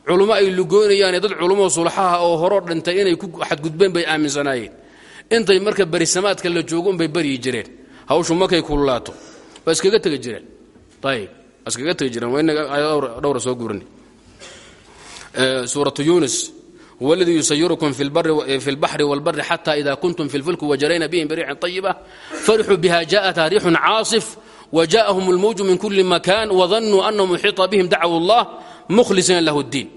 Culummo ay lugoynayaane dad culummoo sulxaha oo horoo dhintay inay ku xadgudbeen bay aaminsanaayeen. Intay marka berisamaadka la joogo unbay baryi jireen. Hawshu markay kululaato waa iskaga tegi jireen. Ayib iskaga tegi jireen. Waa dhowra soo guurin suuratu yunis huwa اladii yusayirukum fi اlbaxri wاlbari xata ida kuntum fi اlfulki wajarayna bihim biriixin طayiba farixuu biha jaءata riixun caasif وجاءهم الموج من كل مكان وظنوا أنهم محيط بهم دعوا الله مخلصين له الدين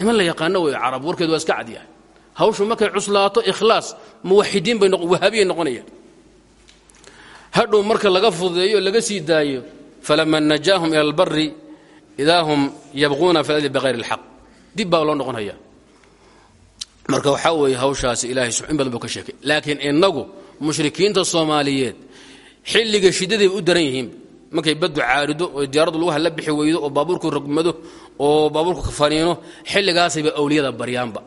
niman la yaqaano wey carab warkeed waa iska cadyahay hawshu markay cuslaato ikhlaas muwaxidiin bay wahaabiyay noqonayaan hadhow marka laga fududeeyo laga sii daayo falama najaahum ila albari idaa hum yabquuna fi lardi bikayri اlxaq dib baa loo noqon hayaa marka waxaa weeye hawshaasi ilahay in badan buu laakiin inagu mushrikiinta soomaaliyeed xilliga shiddaday u daran yihiin markay baddu caarido oo diyaaraddu lagu halla bixi weydo oo baabuurku rogmado oo baabuurku kafaniino xilligaasayba awliyada baryaanba.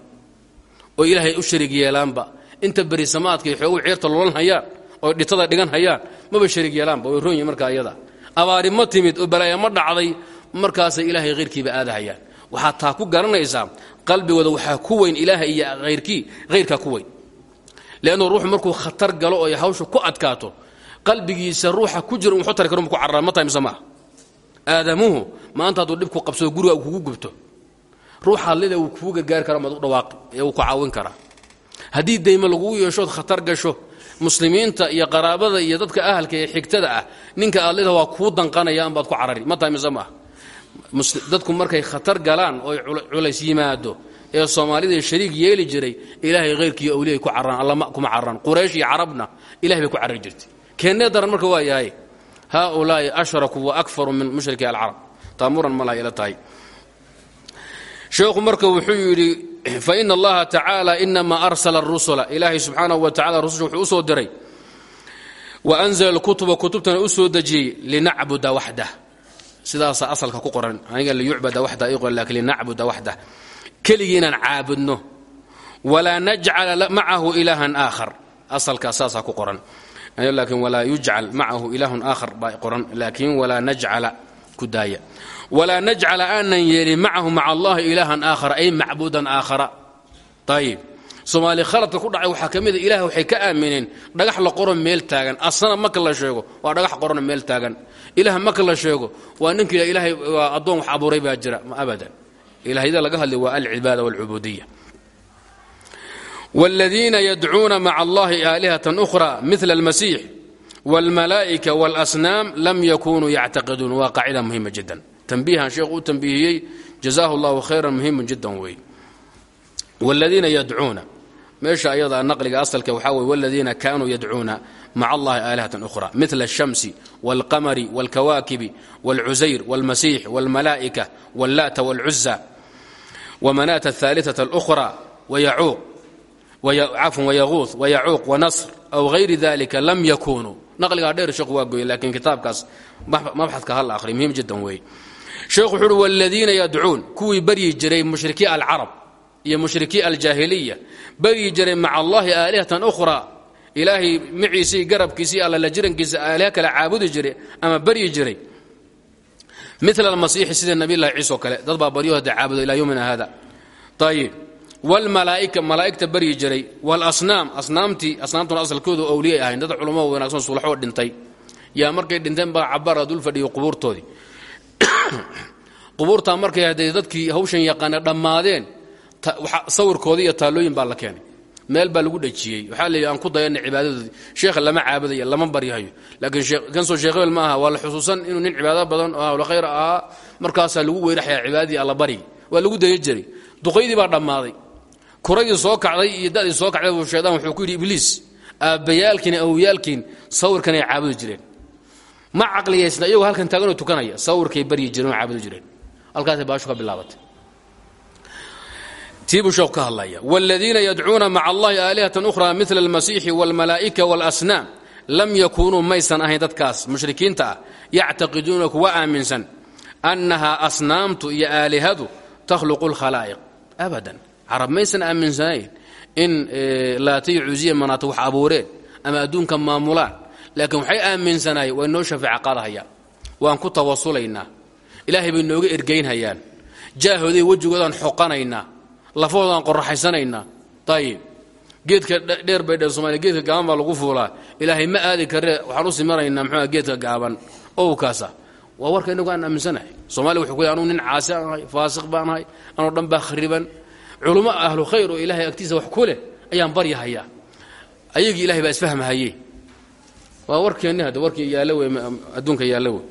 Oo ilaahay u sharig yeelaanba. Inta berisamaadkay xoogu ceerta lolan hayaan oo dhitada dhigan hayaan maba sharig yeelaanba. Way roonyihin markaa iyada. Abaari ma timid oo balaaya ma dhacday markaasay ilaahay hayrkiiba aadahayaan. Waxaad taa ku garanaysaa qalbigooda waxaa ku weyn ilaahay iyo hayrkii hayrkaa ku weyn. Leannu ruuxu markuu khatar galo oo hawshu ku adkaato qalbigiisa ruuxa ku jira wuxuu tari karo ku carraa ma aadamuhu maanta hadduu dhib ku qabsado guriga uu kugu gubto. Ruuxaad lida wuu kugu gargaari kara maad u ee wuu ku caawin karaa haddii daymo lagugu yeeshood khatar gasho muslimiinta iyo qaraabada iyo dadka ahalka ee xigtada ah ninka aad lida waa kuu danqanayaan baad ku carari ma tahay mise dadku markay khatar galaan oo culays yimaado ee soomaalida shariig yeeli jiray ilaahay hayrkiiyo awliyay ku carraan alla kuma carraan quraysh iyo carabna ilahay bay ku carari jirtay. Keennee daran marka waa yahay haaulaa'i ashrakuu wa akfaru min mushriki alcarab. Taamuran malaa ila sheekhu marka wuxuu yidhi faina allaha tacaala inamaa arsala arusula ilaahay subxaanahu wa tacala rususha wuxuu soo diray wa anzala alkutuba kutubtana u soo dejiyey linacbuda waxdah sidaasaa asalka ku qoran. Aniga liyucbada waxda i qoran laakiin linacbuda waxdah keligii inaan caabudno. Walaa najcala macahu ilaahan aakhar. Asalkaa saasaa ku qoran. Laakiin walaa yujcal macahu ilaahun aakhar baa qoran. Laakiin walaa najcala ku daaya. Walaa najcala aanan yeelin macahu maca allahi ilaahan aakhara ay macbuudan aakhara. Ayib soomaali khaladka ku dhacay waxaa ka mida ilaah waxay ka aamineen dhagax la qoro meel taagan. Asana marka la sheego waa dhagax qorona meel taagan ilaah marka la sheego waa ninka ilaahay waa addoon wax abuuray baa jira ma abadan ilahyada laga hadlay waa alcibaada walcubuudiya والذين يدعون مع الله آلهة أخرى مثل المسيح والملائكة والأصنام لم يكونوا يعتقدون waa قاعدة مهمة جدا tambiihan sheekhu u tambiihiyey jazaahu allahu khayran muhimun jiddan wey wladiina yadcuuna meesha ayadaa naqliga asalka waxaa weye wladiina kaanuu yadcuuna maca allahi aalihatan ukhra mila alshamsi walqamari walkawaakibi walcusayr walmasiix walmalaa'ika wallaata walcuza wamanaata aaliaa اlkhra cafun wayauuث wayacuuq wanasr aw hayri dalika lam yakunuu naqligaa dheer sheekhu waa gooye laakiin kitaabkaas mabxadka hala ahriy muhiim jiddan weeye. Sheekhu wuxu uhi wladiina yadcuun kuwii baryi jiray mushrikii alcarab iyo mushrikii aljaahiliya. Baryi jiray maca allahi aalihatan ukhraa ilaahay maciisii garabkiisii alla la jirankiisa aaliha kale caabudi jiray ama baryi jiray. Mila almasiixi sida nabiylahi ciisa oo kale. Dad baa baryo hadda caabudo ilaa yowmina hada ayib wlmalaaika malaa'igta baryi jiray. Wاlasnaam asnaamtii asnaamtuna asalkoodu awliyay ahayn. Dad culamo wanaagsan sulaxoo dhintay. Yaa markay dhinteen baa cabara dul fadhiyo qubuurtoodii. (coughs) Qubuurtaa markay hadday dadkii hawshan yaqaana dhammaadeen sawirkoodii iyo taallooyin baa la keenay. Meel baa lagu dhejiyey. Waxaa layidhi aan ku dayana cibaadadoodii sheekha lama caabudayo lama baryahayo. Laakiin kansoo sheekh hebel ma aha. Waa la xusuusan inuu nin cibaado badan oo ahlkhayr ahaa markaasaa lagu weyraxaya cibaadadii alla baryi waa lagu daya jiray duqaydii baa dhammaaday. Kuradii soo kacday iyo dadii soo kacday buu shaydaan wuxuu ku yidhi ibliis aabbayaalkiin awowyaalkiin sawirkanay caabudi jireen. Ma caqliyaysna iyagoo halkan taaganoo tukanaya sawirkay baryi jireen oo caabudi jireen. Halkaasay baashu ka bilaabatay tiibuu sheekhu ka hadlaya wاladiina yadcuuna maca allahi aalihatan ukhra mila almasiixi wاlmalaa'ika wاlasnaam lam yakuunuu maysan ahayn dadkaas mushrikiinta ah yactaqiduuna kuwa aaminsan annahaa asnaamtu iyo aalihadu takhluqu اlkhalaa'iq abadan carab maysan aaminsanayn in laatiyo cusiya manaata wax abuureen ama adduunka maamulaan laakiin waxay aaminsanaayeen waa inoo shafeeca qaadahayaan waan ku tawasulaynaa ilaahay bay nooga ergaynhayaan jaahooday wejigoodaan xoqanaynaa lafahoodaan qoraxaysanaynaa. Ayib geedka dheer bay dhee somalia geedka gaaban baa lagu fuulaa. Ilaahay ma aadi karee waxaan u simanaynaa muxuua geedka gaaban. Owkaasa waa warka inagu aan aaminsanahay. Somalia wuxuu ku yidhi anuu nin caasi aan ahay faasiq baan ahay anoo dhan baa khariban. Culummo ahlu khayr oo ilaahay agtiisa wax ku leh ayaan baryahayaa ayagii ilahay baa isfahmahayey. Waa warkeenni hadda warkii yaallo wey adduunka yaallo wey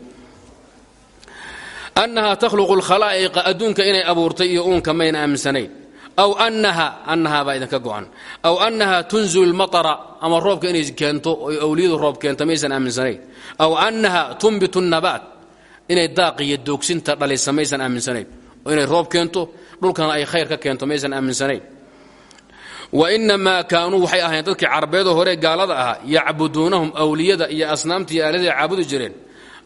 annahaa takhluqu lkhalaa'iqa adduunka inay abuurtay iyo uunka mayna aaminsanayn aw annaha annahaa baa idinka go'an. Aw annaha tunzilu lmatara ama roobka inay keento oy awliyadu roob keento maysan aaminsanayn. Aw annaha tunbitu nabaat inay daaq doogsinta dhalisa maysan aaminsanayn. Oo inay roob keento dhulkana ay khayr ka keento maysan aaminsanayn. Wa inamaa kaanuu waxay ahayn dadkii carabeedoo hore gaalada ahaa yacbuduunahum awliyada iyo asnaamta iyo aalada caabudi jireen.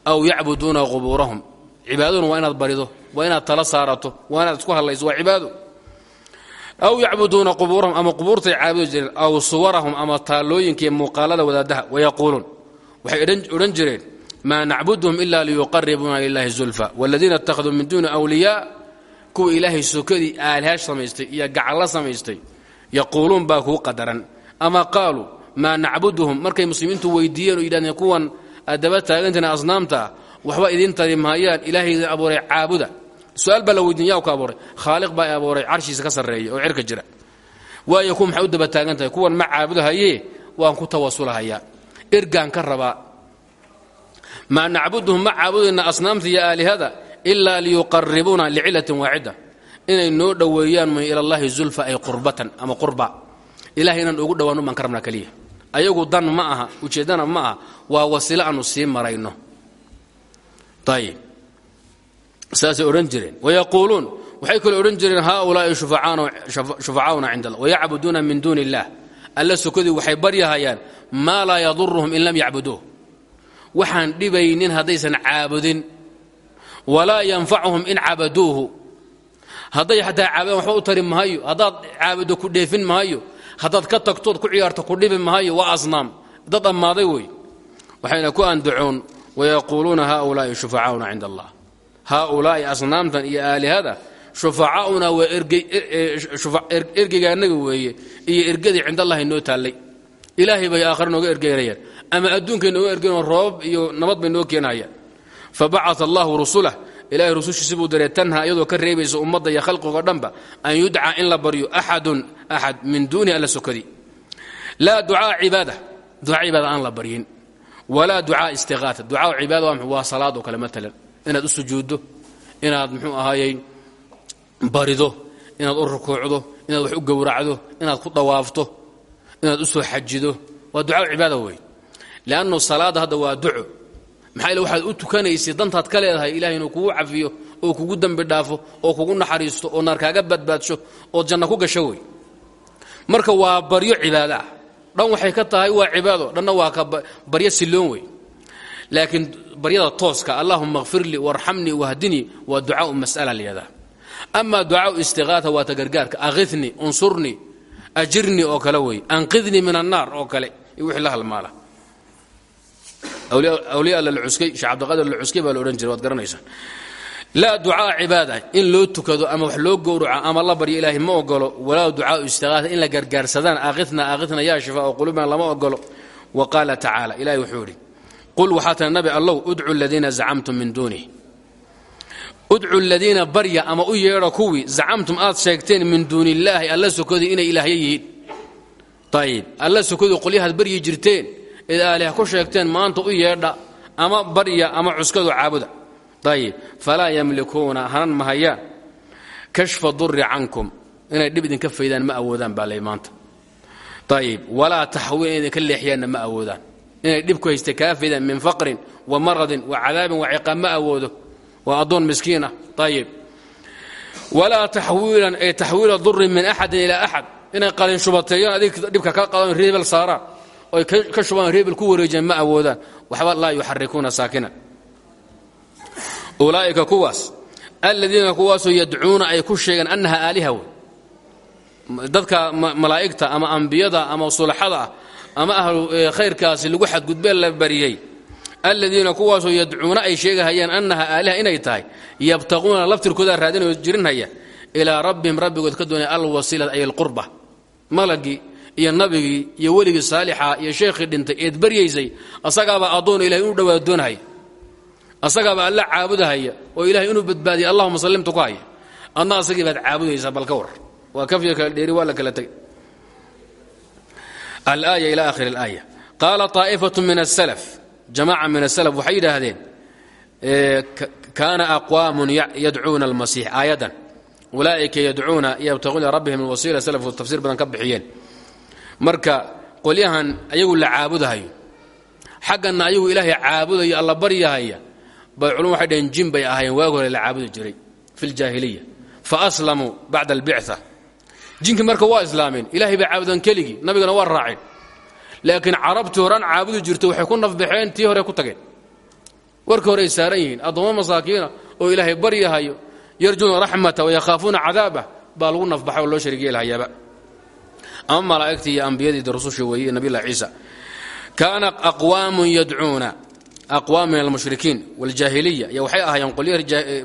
Aw yacbuduuna qubuurahum. Cibaadaduna waa inaad barido waa inaad tala saarato waa inaad isku hadlayso waa cibaado aw yacbuduuna qubuurahum ama qubuurtay caabudi jireen aw suwarahum ama taallooyinka muuqaalada wadaadaha wayaquuluun waxay odhan jireen maa nacbuduhum ila liyuqaribuuna lilahi zulfa. Waladiina ittakhaduu min duuni wliyaa kuwa ilaahay sokadii aalihaash samaystay iyo gacalla samaystay yaquuluun baa kuu qadaran. Ama qaaluu maa nacbuduhum markay muslimiintu weydiiyeen oo yidhahdeen kuwan aad daba taagantina asnaamta ah waxba idiin tari mahayaan ilaahay idin abuuray caabuda su'aal baa la weydiin yaa ku abuuray khaaliq baa abuuray carshiisa ka sarreeya oo cirka jira waayo kuwa maxay u daba taagan kuwan ma caabudahaye waan ku tawasulahayaa ergaan ka rabaa maa nacbuduhum ma caabudayna asnaamta iyo aalihada ilaa liyuqaribuuna licilatin waaxida inay noo dhoweeyaan may ilallaahi zulfa ay qurbatan ama qurba ilahay inaan ugu dhawaano baan ka rabnaa ayagu dan ma aha ujeeddana ma aha waa wasilo aanu sii marayno ayib saasay odhan jireen. Wayaquuluun waxay kaloo odhan jireen haaulaai shufacauna cind allah wayacbuduuna min duuni illaah alla sokadii waxay baryahayaan maa laa yaduruhum in lam yacbuduuh. Waxaan dhibaynin haddaysan caabudin. Walaa yanfacuhum in cabaduuhu. Hadday xataa caabudaan waxba u tari mahayo haddaad caabuddo ku dheefin mahayo haddaad ka tagtood ku ciyaarto ku dhibi mahayo waa asnaam. Dad dhammaaday wey waxayna ku andacoon wayaquuluuna haaulaai shufacauna cind allah haaulaai asnaamtan iyo aalihada shufacauna waa ergeygaanaga weeye iyo ergadii cind allahi noo taallay. Ilaahay bay aakhare nooga ergeynayaan ama adduunkay nooga ergeynoo roobab iyo nabad bay noo keenayaan. Fabacaa allahu rusulah ilahay rusushiisi buu daree tanha iyadoo ka reebaysa ummadda iyo khalqigo dhanba an yudcaa in la baryo axadun axad min duunihi alla sokadii laa ducaa cibaada duca cibaada aan la baryin. Walaa ducaa ducaa inaad u sujuuddo inaad muxuu ahaayey barido inaad u rukuucdo inaad wax u gowracdo inaad ku dawaafto inaad u soo xajido waa ducaa cibaada wey leannu salaadda hadda waa duco maxaa ile waxaad u tukanaysay dantaad ka leedahay ilahay inuu kugu cafiyo oo kugu dembi dhaafo oo kugu naxariisto oo naar kaaga badbaadsho ood janno ku gasho wey marka waa baryo cibaado dhan waxay ka tahay waa cibaado. Dhanna waa ka baryo silloon wey laakiin baryada tooska allahuma kfir lii warxamnii wahdinii waa ducaau mas'ala layihahdaa ama ducaau istiqaata waa ta gargaarka akhidnii unsurnii ajirnii oo kale wey. Anqidnii min annaar oo kale wixii la halmaala. Awliya alla lacuskay sheekh cabdiqaadir lacuskay baa la odhan jiray waad garanaysaa. Laa ducaa cibaada in loo tukado ama wax loo gowraco ama la baryo ilaahay ma ogolo walaa ducaau istiqaata in la gargaarsadaan akhidna akhidna yaa shifaa oo qulubina lama ogolo wa qaala tacaala ilahay wuxuu idhi qul waxaa tana nabi allow udcu ladiina zacamtum min duunih udcu ladiina barya ama u yeedha kuwii zacamtum aad sheegteen min duuni illaahi alla sokodii inay ilaahya yihiin ayib alla sokodii qolyahaad baryi jirteen eed aaliha ku sheegteen maanta u yeedha ama barya ama cuskadu caabuda ayib falaa yamlikuuna hanan mahayaan kashfa duri cankum inay dhib idinka faydaan ma awoodaan baa lay maanta ayib ma awoodaan inay dhib ku haysta kaa faydaan min faqrin wa maradin wa cadaabin wa ciqaab ma awoodo. Waa addoon miskiin ah. Ayib ay taxwiila durin min axadin ilaa axad. Inay qalin shubateeyaan adig dhibka ka qadan reebel saaraan oy ka shubaan reebel ku wareejiyaan ma awoodaan. Waxba laa yuxarikuuna saakina. Ulaa'ika kuwaas aladiina kuwaasoo yadcuuna ay ku sheegeen annaha aaliha dadka malaa'igta ama ambiyada ama sulaxada ah ama ahlu khayrkaasi lagu xadgudbee la bariyey. Aladiina kuwaasoo yadcuuna ay sheegahayaan annaha aaliha inay tahay yabtaquuna laftirkooda raadinayo jirinhaya ilaa rabbihim rabbigood ka doonaya alwasiilata ay alqurba. Malagii iyo nabigii iyo weligii saalixa iyo sheekhii dhintay eed baryaysay asagaabaa addoon ilahay inuu dhawaado doonahaya. Asagaabaa alla caabudahaya oo ilahay inuu badbaadiya allahuma sallimta ku haya adna asagii bal ka war. Waa kafya dheeri waa la kala tegay alaaya ila akhiri alaaya qaala طaa'ifatu min asalaf jamaaca min asalaf waxay yidhaahdeen kaana aqwaamun yadcuuna almasiix aayadan ulaa'ika yadcuuna yabtaquuna rabbihim alwasiila salafku tafsiir badan ka bixiyeen marka qolyahan ayagu la caabudahayo xagganna ayagu ilaahay caabudayo alla baryahaya bay culum waxay dhaheen jin bay ahaayeen waagi hore la caabudi jiray fi ljaahiliya fa aslamuu bacda albicثa jinkii marka waa islaameen ilahay bay caabudeen keligii nabigana waa raaceen laakiin carabtii horaan caabudi jirtay waxay ku nafbaxeen tii hore ku tageen. Warkii hore saaran yihiin addoommo masaakiina oo ilaahay baryahayo yarjuuna raxmata wayakhaafuuna cadaabah baa lagu nafbaxay oo loo sharig yeelhayaaba ama malaa'igtii iyo ambiyadii de rususha weeye nabilah ciisa kaana aqwaamun yadcuuna aqwaam min almushrikiin wاljaahiliya iyo waxay ahaayeen qolya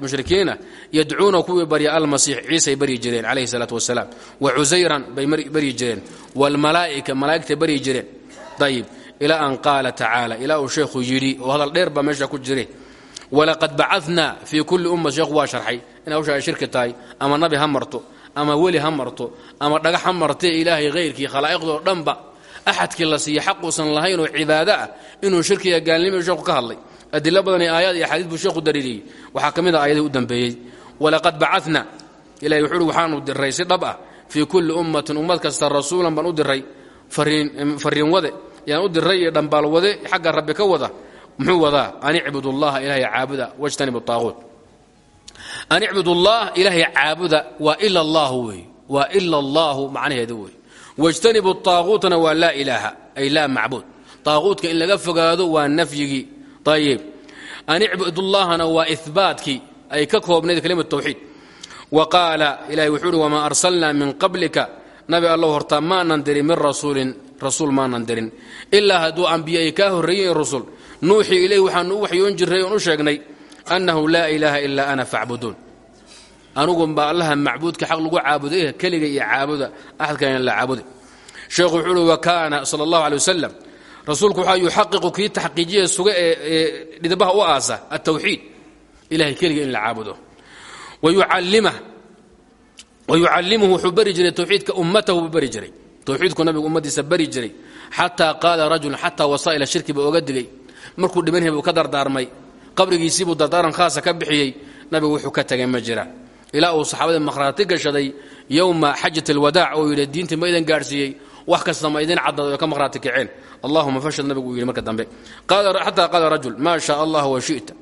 mushrikiina yadcuuna kuwii barya almasiix ciisay baryi jireen calayhi salaatu wasalaam wa cusayran bay baryi jireen. Wاlmalaa'ika malaa'igtay baryi jireen. Ayib ilaa an qaala tacaala ilaa uu sheekhu yidhi oo hadal dheer baa meesha ku jire. Walaqad bacadnaa fii kulli umma sheekhu waa sharxay in hawsha shirki tahay ama nabi ha marto ama weli ha marto ama dhagax ha martee ilaahay hayrkii khalaa'iqdoo dhanba axadkii la siiya xaquusan lahayn oo cibaado ah inuu shirkiga gaalnimo sheekhu ka hadlay. Adilo badan ee aayaad iyo xadiid buu sheekhu daliiliyey waxaa ka mid a aayadii u dambeeyey. Walaqad bacadna ilahay wuxuu waxaanu diray si dhab ah. Fii kulli ummatin ummad kasta rasuulan baan u diray fariin wade. Yaan u diray iyo dhambaal wade xagga rabbi ka wada. Muxuu wadaa an icbud ilaahay caabuda wajtanibu aaquut an icbud ilaahay caabuda waa ila allahu wey waa ila allahu macnaheeda wey wjtanibu طaaquutana waa laa ilaaha ay laa macbuud. طaaquudka in laga fogaado waa nafyigii. Ayb an icbudullahana waa ihbaatkii ay ka koobnayd kelimatu tawxiid. Wa qaala ilahay wuxuu uhi wamaa arsalnaa min qablika? Nabi allow hortaa maanan dirin min rasuulin rasuul maanan dirin. Ilaa hadduu ambiye ay kaa horreeyeen rusul. Nuuxii ilayh waxaanu u waxyoon jirray oon u sheegnay annahu laa ilaaha ilaa ana facbuduun anugunbaa allaha macbuudka xaq lagu caabuday keliga iyo caabuda axadkan la caabuday. Sheekhu wuxuu uhi wa kaana sala allahu alay wasalam rasuulku waxaa yuxaqiqu kii taxqiijiya suga ee dhidbaha u aasa altawxiid ilahay keliga in la caabudo. Wayucallimuhu wuxuu bari jiray tawxiidka ummatahu bari jiray. Tawxiidku nabigu ummadiisa bari jiray. Xataa qaala rajul xataa wasaa'ila shirki buu oga digay. Markuu dhibanyahay buu ka dardaarmay qabrigiisii buu dardaaran khaasa ka bixiyey nabigu wuxuu ka tagay ma jiraan ilaa uu saxaabadii makhraati gashaday yowma xajat alwadaac oo yidhi diintii ma idin gaadhsiiyey wax kasta ma idin oo ka makhraati kaceen allahuma fashad nabigu uu marka dambe. Xataa qaala rajul maa shaa allah wa shita.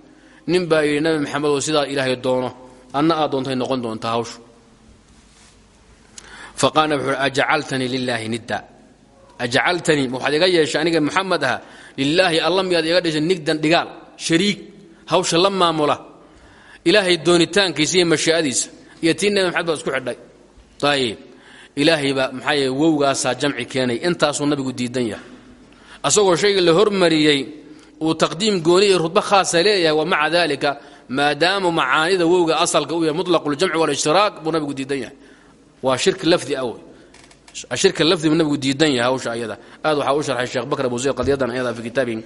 Nin baa yidhi nabi maxamed oo sidaa ilaahay doono anna aad doontay noqon doontaa hawshu. Faqaala nabi wuxuu ajacaltanii lilaahi nidda. Ajacaltanii waxaad iga yeeshay aniga muxamed aha? Lilaahi alla miyaad iga dhishay nigdan dhigaal shariig hawsha la maamula ilaahay doonitaankiisa iyo mashii'adiisa iyo tii nabi baa isku xidhay. Ayib ilaahay baa maxaa yeele wowgaasaa jamci keenay intaasuu nabigu diidan yahay. Asagoo shayga la hormariyey uu taqdiim gooni iyo rudbo khaasa leeyahay wa maca maadaama macaanida wowga asalka u yahay mutlaquljamci walishtiraak buu nabigu diidan yahay. Waa shirki lafdi ah wey. Lafdi buu nabigu diidan yahay hawsha ayada. Aad waxaa u sharxay sheekh bakr abu zayd qadiyadan ayada fi kitaabi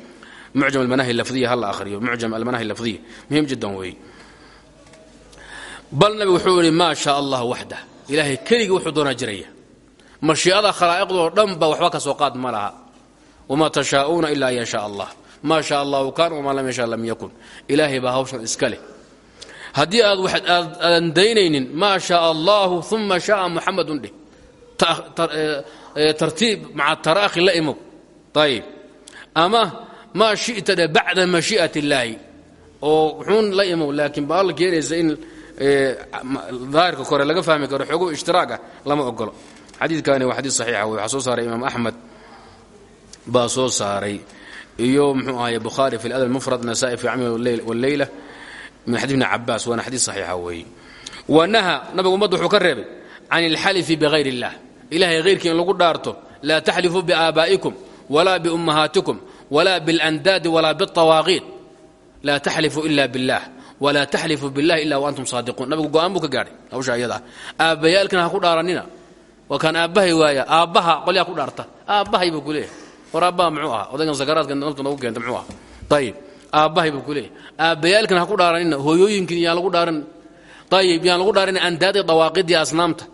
mucjam almanahi lafdiya hala akhriyo. Mucjam almanahi lafdiya muhiim jiddan weeye bal nabigu wuxuu yihi maa shaa allah waxdah ilaahay keligii wuxuu doonaa jiraya. Mashii'ada khalaa'iqdoo dhan ba waxba ka soo qaad ma laha. Wamaa tashaa'uuna ila an yashaa allah. Maa shaa allahu kaan wamaa lam yasha lam yakun. Ilaahay baa hawshan iska leh. Haddii aad aadan daynaynin maa shaa allahu uma shaaa muxamadun dheh tartiib maca la imow. Ayib ama maa shita dhe bacda mashii'at oo wuxuun la imow laakiin ba alla keenaysa in daahirka kore laga fahmi karo xoogo ishtiraaga lama ogolo xadiidkani waa xadiid saxiixa wey waxaa soo saaray imaam axmed baa soo saaray iyo muxuu ahaye bukhaari fi ladab mufrad nasa'i fi camil walleyla min xadii bni cabaas waana xadiid saxiixa weeye wanaha nabigu ummadda wuxuu ka reebay can ilxalifi bihayr illah ilahay hayrkii in lagu dhaarto laa taxlifuu biaabaa'ikum walaa biummahaatikum walaa biاlandaadi walaa biاطawaaqiid laa taxlifuu ila billah walaa taxlifuu billahi ila waantum saadiquun. Nabigu go'aan buu ka gaadhay hawsha iyada. Ah aabbayaalkana ku dhaaranina waa kaan aabbahay waaya aabbaha qolyaa ku dhaarta. Aabbahay buu ku leeyahay. War aabbaha muxuu ahaa? Odaygan sakaraadka nafta noogu keenta muxuu aha ayib aabbahay buu ku leeyahay. Aabbayaalkana ku dhaaranina hooyooyinkin yaan lagu dhaaran ayib yaan lagu dhaaranina andaadii dawaaqidii asnaamta.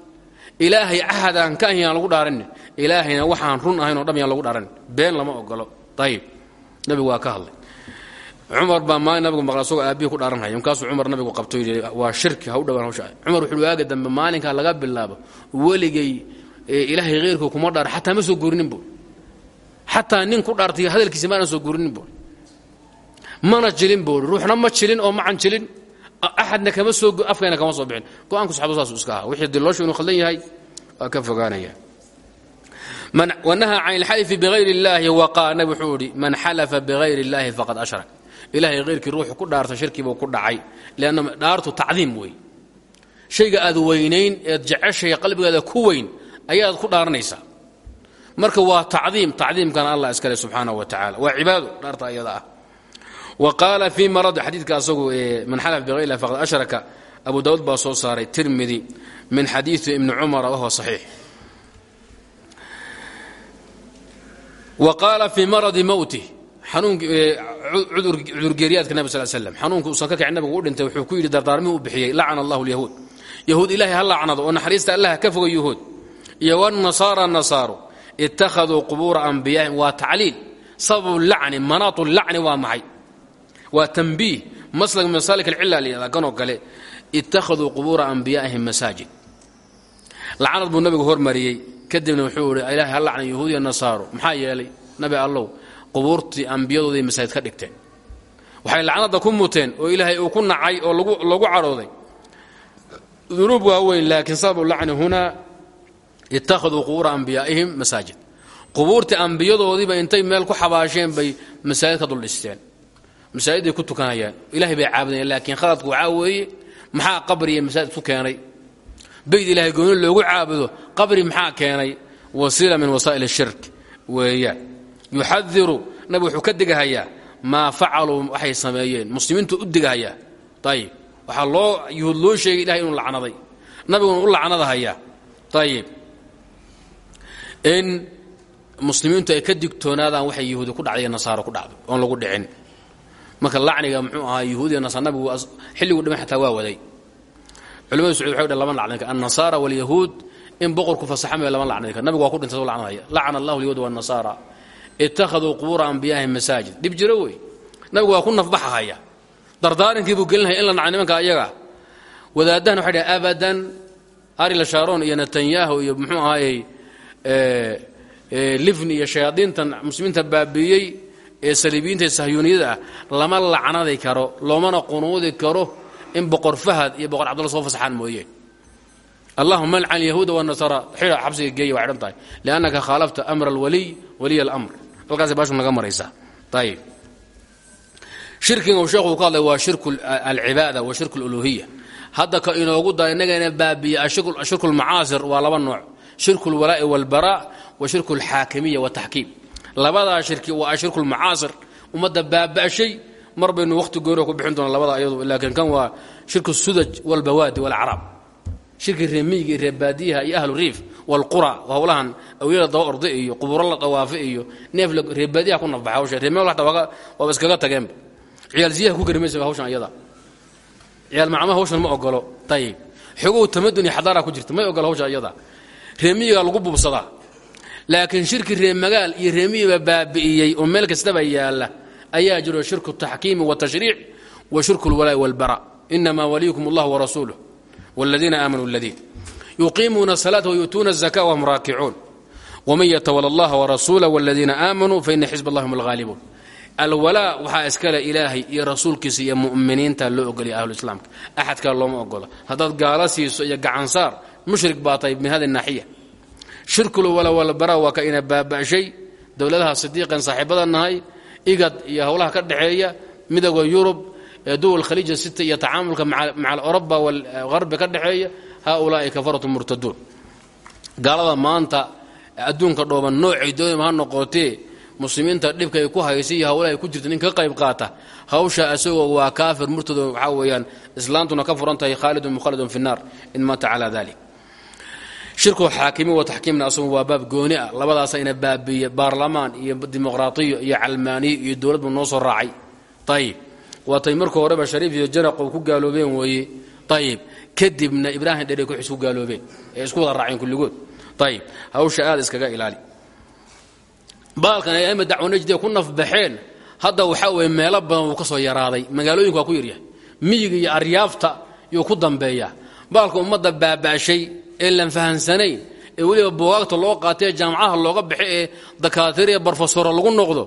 Ilaahay cahad aan ka ahin yaan lagu dhaaranin ilaahayna waxaan run ahayn oo dham lagu dhaaranin been lama ogolo ayib nabigu waa ka hadlay cumar baa maalin nabigu maqla asagoo aabbihi ku dhaaranhaya markaasuu cumar nabigu qabto yidhi waa shirki ha u dhawaan hawsha. Cumar wuxuu waaga dambe maalinkaa laga bilaabo weligay ilaahay khayrkuu kuma dhaar xataa ma soo guurinin bu xataa nin ku dhaartay hadalkiisa maana soo guurinin bu mana jilin buui ruuxna ma jilin oo macan jilin. Axadna kama soo afkayna kama soo bixin. Go'aanku saxaabadu saasuu iska ahaa. Wixii dilooshu inuu khaldan yahay waa ka fogaanaya. Wanaha can ilxalifi bihayr illaahi waqaa nabi wuxuu idhi man xalafa bihayr illaahi faqad ashrak ilahay hayrkii ruuxu ku dhaarta shirkiibuu ku dhacay. Leanna dhaartu tacdiim wey shayga aad weynayn eed jeceshay qalbigaada ku weyn ayaad ku dhaaranaysaa marka waa tacdiim tacdiimkana allah iskale subxaanahu wa tacala waa cibaado dhaarta ayada ah. Wa qaala fii marad xadiidka asagu man xalaf bihayr illahi faqad ashraka. Abu daawuud baa soo saaray tirmidi min xadiidi ibni cumara wahuwa saxiix. Wa qaala fii maradi mowtih cudurgeeriyaadka nabig sal slm xanuunka uusan ka kacin nabigu u dhintay wuxuu ku yidhi dardaarmihii u bixiyey lacana allahu lyahuud yahuud ilaahay ha lacnado oo naxariista allah ka foga yahuud. Iyo wnasaara nasaaru ittakhaduu qubuura anbiyaahim waa tacliil. Sababu lacni manaatu lacni waa maxay? Waa tanbiih maslak min masalik alcila lyada kanoo kale. Ittakhaduu qubuura anbiyaa'ihim masaajid. Lacnad buu nabigu hormariyey. Kadibna wuxuu ihi ilaahay ha lacna yahuud iyo nasaaro maxaa yeelay? Nabi allow qubuurtii ambiyadooday masaajid ka dhigteen. Waxay lacnada ku muteen oo ilaahay uu ku nacay oo lagu cadhooday. Dunuub waaweyn laakiin sababu lacni hunaa ittakhaduu qubuura anbiyaa'ihim masaajid. Qubuurtii ambiyadoodiiba intay meel ku xabaasheen bay masaajid ka duldhisteen. Masaajiday ku tukanayaan. Ilahay bay caabudayeen laakiin khaladku waxaa weeye maxaa qabriya masaajid ku keenay? Bayd ilahay gooni loogu caabudo qabri maxaa keenay? Wasiila min wasaa'il shirk weeyaan yuxadiru nabi wuxuu ka digahayaa maa facaluu waxay sameeyeen. Muslimiintu u digahayaa. Ayib waxaa loo yuhuud loo sheegay ilahay inuu lacnaday. Nabiguna u lacnadahayaa. Ayib in muslimiintu ay ka digtoonaadaan waxay yahuudi ku dhacday nasaaro ku dhacday oon lagu dhicin. Marka lacniga muxuu ahaa yahuudiya nasaar nabigu xilliguu dhiman waa waday. Culimadu sacuud waxay dhn lama lacnay annasaara walyahuud. In boqorku fasaxamaya lama lacnay kar nabigu waa ku dhintay soo lacnadaya. Lacana allahu alyahuud wannasaara ittakhaduu qubuura anbiyaahim masaajid dhib jiro wey nabigu waa ku nafbaxahaya dardaarinkii buu gelinaya in la naca nimanka ayaga wadaaddahan waxay dhahay abadan arila sharon iyo netanyahu iyo muxuu ahaayey livni iyo shayaadiintan ee saliibiyiinta ah lama lacnadi karo loomana qunuudi karo in boqor fahad iyo boqor cabdalla soo fasaxaan mooye allahuma alcan yahuuda wanasara xidha xabsiga geeya waa dhan tahay liannaka khaalafta amra alwaliy waliy alamr halkaasay baashu naga maraysaa ayib shirkiga uu sheekhu ka hadlay waa shirku alcibaada wa shirku aluluhiya hadda ka inoogu dara innagana baabiya ashirku almacaasir waa laba nooc. Shirku alwalaa'i walbaraa wa shirku alxaakimiya wataxkiim labadaa shirki waa ashirku lmacaasir ummadda baaba'shay mar baynu wakhti goora ku bixin doona labada ayadu laakiin kan waa shirku sudaj walbawaadi walacraab shirki reemiyiga iyo reebaadiyaha iyo ahlu riif walqura howlahan awyada daba orda iyo quburo la dhawaafe iyo neef reebaadiyaha ku nafbaxa hawsha. Reemeel waxta waaba iskaga tageenba ciyaal ziyaha ku garimaysa hawshan iyada. Ciyaal macmaha hawshan ma ogolo ayib xogow tamadun iyo xadaara ku jirta may ogolo hawsha iyada. Reemiyiga lagu bubsadaa laakiin shirki reemagaal iyo reemiyiba baabi'iyey oo meel kastaba yaalla ayaa jiro shirku taxkiimi watashriic wa shirku lwalaa'i walbara inamaa waliyukum allah warasuuluh wاladiina aamanuu ladiin yuqiimuuna الsalaaةa wayuutuuna الzaka wahum raakicuun wman ytawala اllaha warasuula wاladiina aamanuu faina xisb اllahi hum اlghaalibuun alwalaa waxaa iskale ilaahay iyo rasuulkiisa iyo mu'miniinta loo ogolaya ahluislaamka axad kale looma ogola haddaad gaalo siiso iyo gacansaar mushrik baa tahay min hadi naaxiya shirkulwala walbara waa ka ina baaba'shay dowladaha sidiiqan saaxiibada nahay igad iyo howlaha ka dhexeeya midooda yurub duwal khaliija sita iyo tacaamulka maca aloroba walharbi ka dhexeeya haaulaai kafaratu murtaduun. Gaalada maanta adduunka dhooban noocay doonima ha noqotee muslimiinta dhibka ay ku haysa iyo hawlaha ay ku jirta nin ka qayb qaata hawsha asagoo waa kaafir murtado waxaa weeyaan islaantuna ka furan tahay khaalidun mukhalidun fi nnaar in maata calaa dalik shirku xaakimi wa taxkiimna asagu waa baab gooni ah labadaasa ina baabiiye baarlamaan waatay marka horeba shariif iyo janaq ku gaaloobeen weeye ayib kadibna ibraahim dhere kuxis ku gaaloobeen. Ee isku wada raaceen kulligood. Ayib hawsha aad iskaga ilaali. Baalkan ay ama dacwo najdiya ku nafbaxeen hadda waxaa weeye meelo badan wuu ka soo yaraaday. Magaalooyinku ku yaryahay miyiga iyo aryaafta yuu ku dambeeya baalka ummadda baaba'shay ee lan fahansanayn ee weliba bugaagta loo qaatay ee jaamacadaha looga baxay ee dakaatiir iyo barofesoro lagu noqdo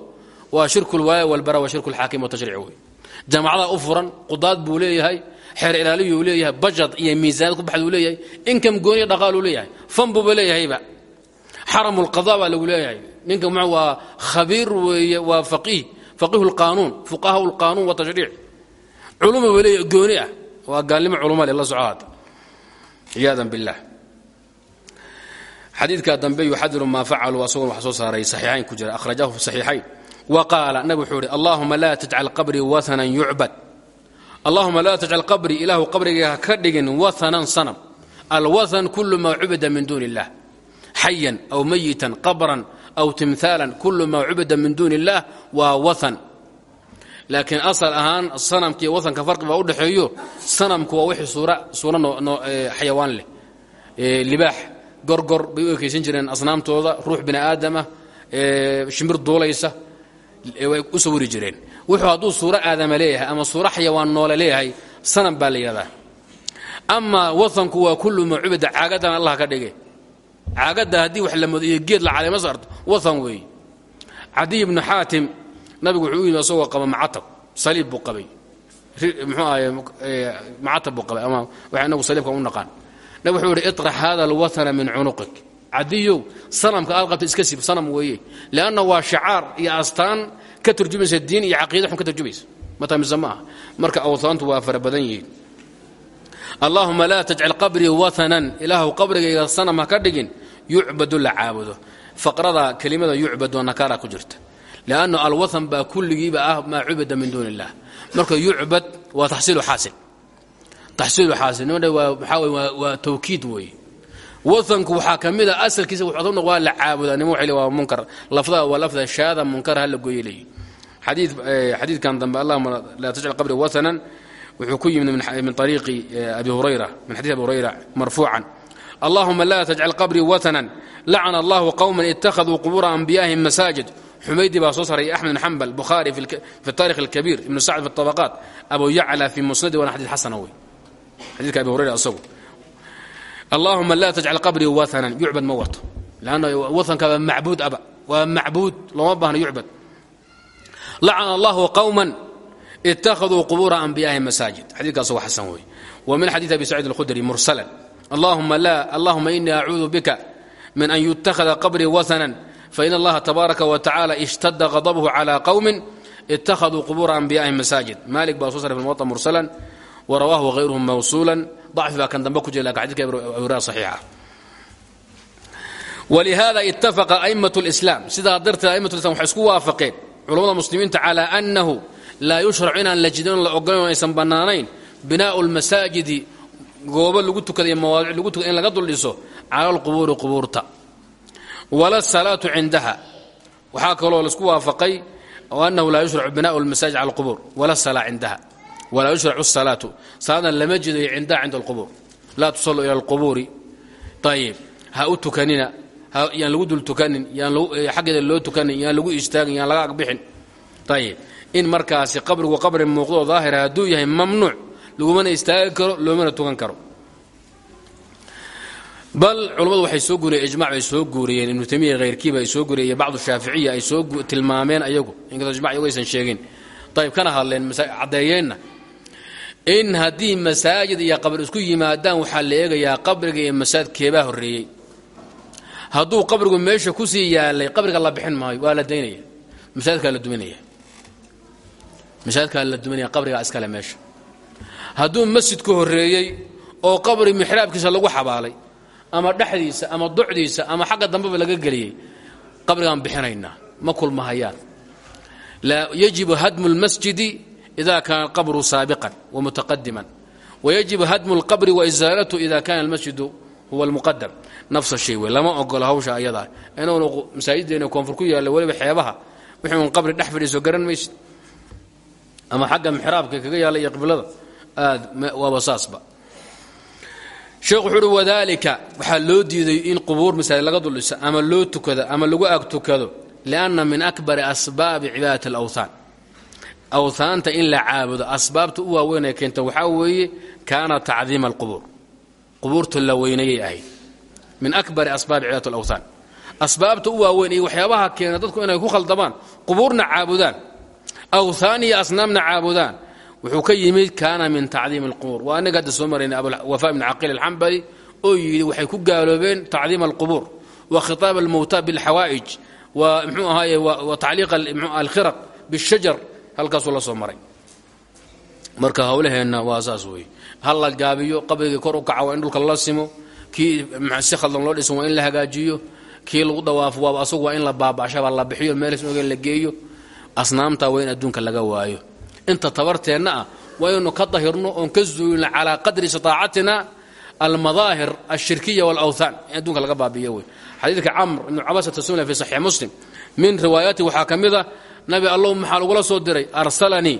waa shirkulwaaya walbara waa shirkulxaakim watashriic wey jaamacadaha u furan qudaad buu leeyahay xeer ilaaliyuu leeyahay bajad iyo miisaanad ku baxduu leeyahay inkam gooniya dhaqaaluu leeyahay fan buuba leeyahayba. Xaramu lqada baa lagu leeyahay. Ninka m waa khabiir weeye waa faqiih faqiihu lqaanuun fuqahaa lqaanuun wa tashriic. Culuma buu leeyahay gooni ah. Waa gaalnimo culuma le la socohaad ciyaadan billah. Xadiidkaa dambe yuxadiru maa facaluu asaguna wax soo saaray saxiixayn ku jira akhrajahu fi saxiixayn wa qaala nabig wuxuu ihi allahuma laa tajcal qabrii wathanan yucbad allahuma laa tajcal qabrii ilaahu qabrigayga ha ka dhigin wathanan sanam. Alwathan kulu maa cubida min duuni illah xayan aw mayitan qabran aw timhaalan kulu maa cubida min duuni illah waa wathan. Laakiin asal ahaan sanamkiiyo wathanka farqi baa u dhexeeyo sanamku waa wixii suura xayawaan leh. Libaax gorgor bay u ekaysan jireen asnaamtooda ruux bini duulaysa u sawiri jireen. Wuxuu hadduu suuro aadama leeyahay ama suuro xayawaan noole leeyahay sanam baa la yidhahdaa. Amaa wathanku waa kullu cubida caagadan allah ka dhige caagadda haddii wax la mado geed la caleema saarto wathan weeye cadiy ibnu xaatim nabigu wuxuu u yimi qaba macatab saliib buu qabay. Muxuu ahaye macatab buu qabay ama waxa inagu saliibka u naqaan. Nabig wuxuu yidhi iطrax hada alwathana min cunuqik cadiyow sanamka aad qabta iska sib sanam weeye. Leanna waa shacaar iyo astaan ka turjumaysa diin iyo caqiida xun ka turjumaysa. Matamise ma marka awhaantu waa fara badan yihiin. Allaahuma laa tajcal qabrii wathanan. Ilaahu qabrigayga sanam ka dhigin yucbadu la faqrada kelimada yucbado nakara ku jirta. Lannu alwathan baa kulligiiba ah maa cubida min duuni marka yucbad waa taxsiilu xaasil taxsiilu xaasil nimadha waxaa waa tawkiid weeye wathanku waxaa ka mid a asalkiisa wuxuu waa la caabudaa nimo waxay waa munkar. Lafdaa waa lafda shaada munkar ha la gooye leeyihi xadiid xadiidkan dambe allahuma laa tajcal qabri wathanan wuxuu ku yimid min ariiqi abi hurayra min xadiis abi hurayra marfuucan. Allahuma laa tajcal qabrii wathanan lacana allahu qowman ittakhaduu qubuura anbiyaa'ihim masaajid. Xumaydi baa soo saaray axmed bn xambal bukhaari fi taarikh alkabiir ibnu sacd fi طabaqaat abu yacla fi musnadi waana xadid xasana wey xadiidka abi hurayra asagu allahuma laa tajcal qabrii waanan yucbad ma wato lanna waanka waa macbuud aba. Waa macbuud looma baahno yucbad lacana allahu qawma ittakhaduu qubuura anbiyahi masaajid xadiidkaas waa xasan wey wa min xadiid abi sacid alkhudri mursalan. Allahuma inii acuudu bika min an yutakhada qabrii wahanan fain allaha tabaaraka wa tacala ishtada qadabhu cala qowmin ittakhaduu qubuura anbiyahi masaajid malik baa soo saray fi muwaa mursalan wa rawaahu hayruhu mawsuulan baa kan dambe ku jira laakiin xadidka aburaa saxiixa wlihada ittafaqa a'imat اlislaam sidaa darteed a'imat lislam waxay isku waafaqeen culammada muslimiinta calaa annahu laa yushracu inaan la jidin la ogolayn o aysan bannaanayn binaa'u lmasaajidi goobo lagu tukada iyo mawaadic lagu tukada in laga duldhiso cala alqubuuri qubuurta wala salaatu cindaha waxaa kaloo la isku waafaqay annahu laa yushracu binaau lmasaajid cala alqubuur wala salaa cindaha walaa yushracu salaatu. Salaadan lama jidayo cindaha cinda alqubuur. Laa tusalluu ila alqubuuri. Ayib ha u tukanina. Yaan lagu dul tukanin xaggeeda loo tukanin yaan lagu istaagin yaan laga agbixin. Ayib in markaasi qabrigu qabri muuqdo daahira hadduu yahay mamnuuc lagumana istaagi karo loomana tukan karo. Bal culammadu waxay soo guuriyeen ijmac bay soo guuriyeen ibnu tamiya hayrkiiba ay soo guuriyeen bacdu shaaficiya ay soo tilmaameen ayagu. Inkastoo ijmac iyagu aysan sheegin. Ayib kana hadleen caddeeyeenna in haddii masaajid iyo qabri isku yimaadaan waxaa la eegayaa qabriga iyo masaajid keebaa horreeyey. Hadduu qabrigu meesha ku sii yaalay qabriga la bixin maayo waa la daynaya. Masaajidkaa la duminaya. Masaajidkaa la duminaya qabrigaa iskale meesha. Hadduu masjidku horreeyey oo qabri mixraabkiisa lagu xabaalay ama dhexdiisa ama docdiisa ama xagga dambeba laga geliyey qabrigaan bixinaynaa ma kulmahayaan. Yajibu hadmu اlmasjidi ida kaana alqabru saabiqan wamutaqadiman wayajibu hadmu اlqabri waisaalatu ida kana almasjidu huwa almuqadam nafsa shay wey lama ogolo hawsha ayadaa inuunu masaajiddeena koonfur ku yaalla weliba xeebaha wixii un qabri dhex fadhiiso garan maysid ama xagga mixraabka kaga yaalla iyo qiblada aad waaba saasba sheekh wuxuu uhi wadaalika waxaa loo diiday in qubuur masaajid laga duldhiso ama loo tukado ama lagu ag tukado lianna min akbari asbaabi cibaadati alawthaan awthaanta in la caabudo asbaabta u waaweyn ee keenta waxaa weeye kaana tacdiima alqubuur. Qubuurta la weynayay ahayd. Min akbari asbaabi cibadat alawthaan. Asbaabta u waaweyn iyo waxyaabaha keena dadku inay ku khaldamaan qubuurna caabudaan. Awthaan iyo asnaamna caabudaan. Wuxuu ka yimid kaana min tacdiim alqubuur. Waa anaga hadda soo marayna abuwafa ibn caqiil alxambali oo yidhi waxay ku gaaloobeen tacdiim alqubuur wa khitaab almowta bilxawaa'ij wa mxuu ahaaye wa tacliiq alkhiraq bishajar halkaasuu la soo maray. Marka hawlaheenna waa saas weeye. Hal la gaabiyo qabrigii kor u kaca waa in dhulka la simo kii si khaldan loo dhisan waa in la hagaajiyo kii lagu dawaafo waaba asagu waa in la baaba'shaba la bixiyo meelas ogen la geeyo. Asnaamta waa adduunka laga waayo. Inta tabarteenna ah waa inaynu ka dahirno oon ka zuulino calaa qadri istitaacatina almadaahir alshirkiya walawthaan. In adduunka laga baabi'iyo wey xadiidka camr ibnu cabasata sunna fi saxiix muslim min riwaayaati waxaa ka mid a nabi allow maxaa lagula soo diray? Arsalanii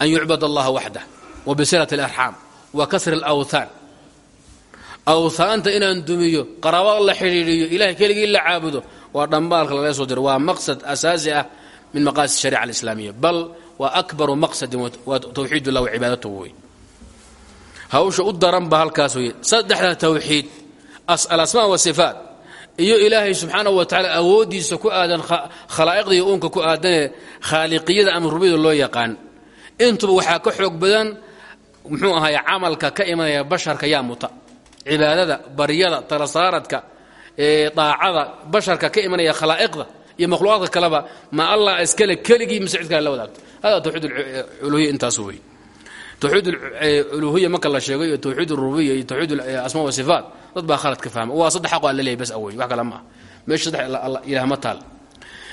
an yucbad allaha waxdah wa bisilat alarxaam wa kasri alawthaan awthaanta inaan dumiyo qaraabada la xidhiidhiyo ilahay keligii la caabudo waa dhambaalka lagala soo diray. Waa maqsad asaasi ah min maqaasid sharica alislaamiya. Bal waa akbaru maqsadin waa tawxiid ullah wa cibaadatuhu wey hawsha u daran ba halkaas weye saddexda tawxiid alasmaa wasifaat iyo ilaahay subxaanahu wa tacala awooddiisa ku aadan khalaa'iqda iyo uunka ku aadanee khaaliqiyada ama rubiyada loo yaqaan. Intuba waxaa ka xoog badan muxuu ahaay camalka ka imanaya basharka yaa muta cibaadada baryada talasaaradka daacada basharka ka imanaya khalaa'iqda iyo makhluuqaadka kaleba ma allah iskale keligii kale la wadaagto. Hada tawxiid uluhiya intaas wey tawxiid uluhiya marka la sheego iyo tawxiid rububiya iyo tawxiid asmaa wa sifaat dad baa khalad ka fahma waa saddex xaqo alla leeyahy bas awey wax kale ma ah meesha saddex ilaah ma taal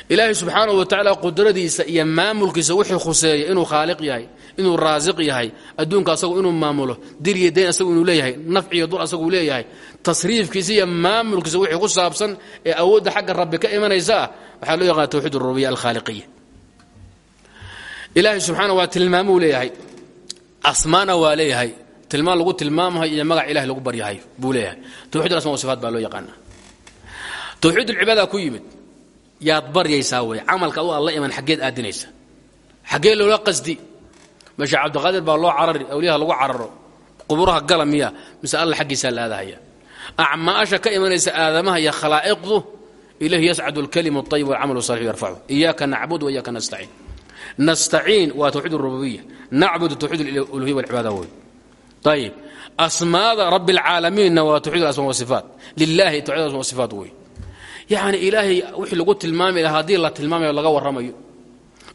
ilaahay subxaanahu wa tacaala qudradiisa iyo maamulkiisa wuxuu khuseeya inuu khaaliq yahay inuu raasiq yahay adduunka asagu inuu maamulo dir iyo dayn asagu inuu leeyahay nafci iyo dur asaguu leeyahay tasriifkiisa iyo waxaa loo yaqaana tawxiid arububiya alkhaaliqiya ilaahay subxaana waa tilmaamuu leeyahay asmaana waa leeyahay tilmaan lagu tilmaamahay iyo magac ilahay lagu baryahay buu leeyahay. Tawxid asma sifaat baa loo yaqaana tawxiid ulcibaada ku yimid yaad baryaysaa wey camalka adu aad la iman xaggeed aadinaysa. Xaggee loola qasdi mashe cabdiqaadir baa loo carari awliyaha lagu cararo. Quburaha gala mise alla xaggiisaa la aadahaya. Acmaasha imanaysa aadamaha iyo khalaa'iqdu ilayhi yascadu alkalimu ayib walcamalu salix yarfacu iyaaka nacbud wa iyaaka nastaciin nastaciin waa tawxiid rububiya nacbudu tawxiid uluhiya walcibaada wey ayib asmaada rabbi alcaalamiinna waa tawxiid asma wasifaat lilahi tawxid asma wasifaat wey yacni ilaahay wixii lagu tilmaami lahaa haddii la tilmaamayo laga warramayo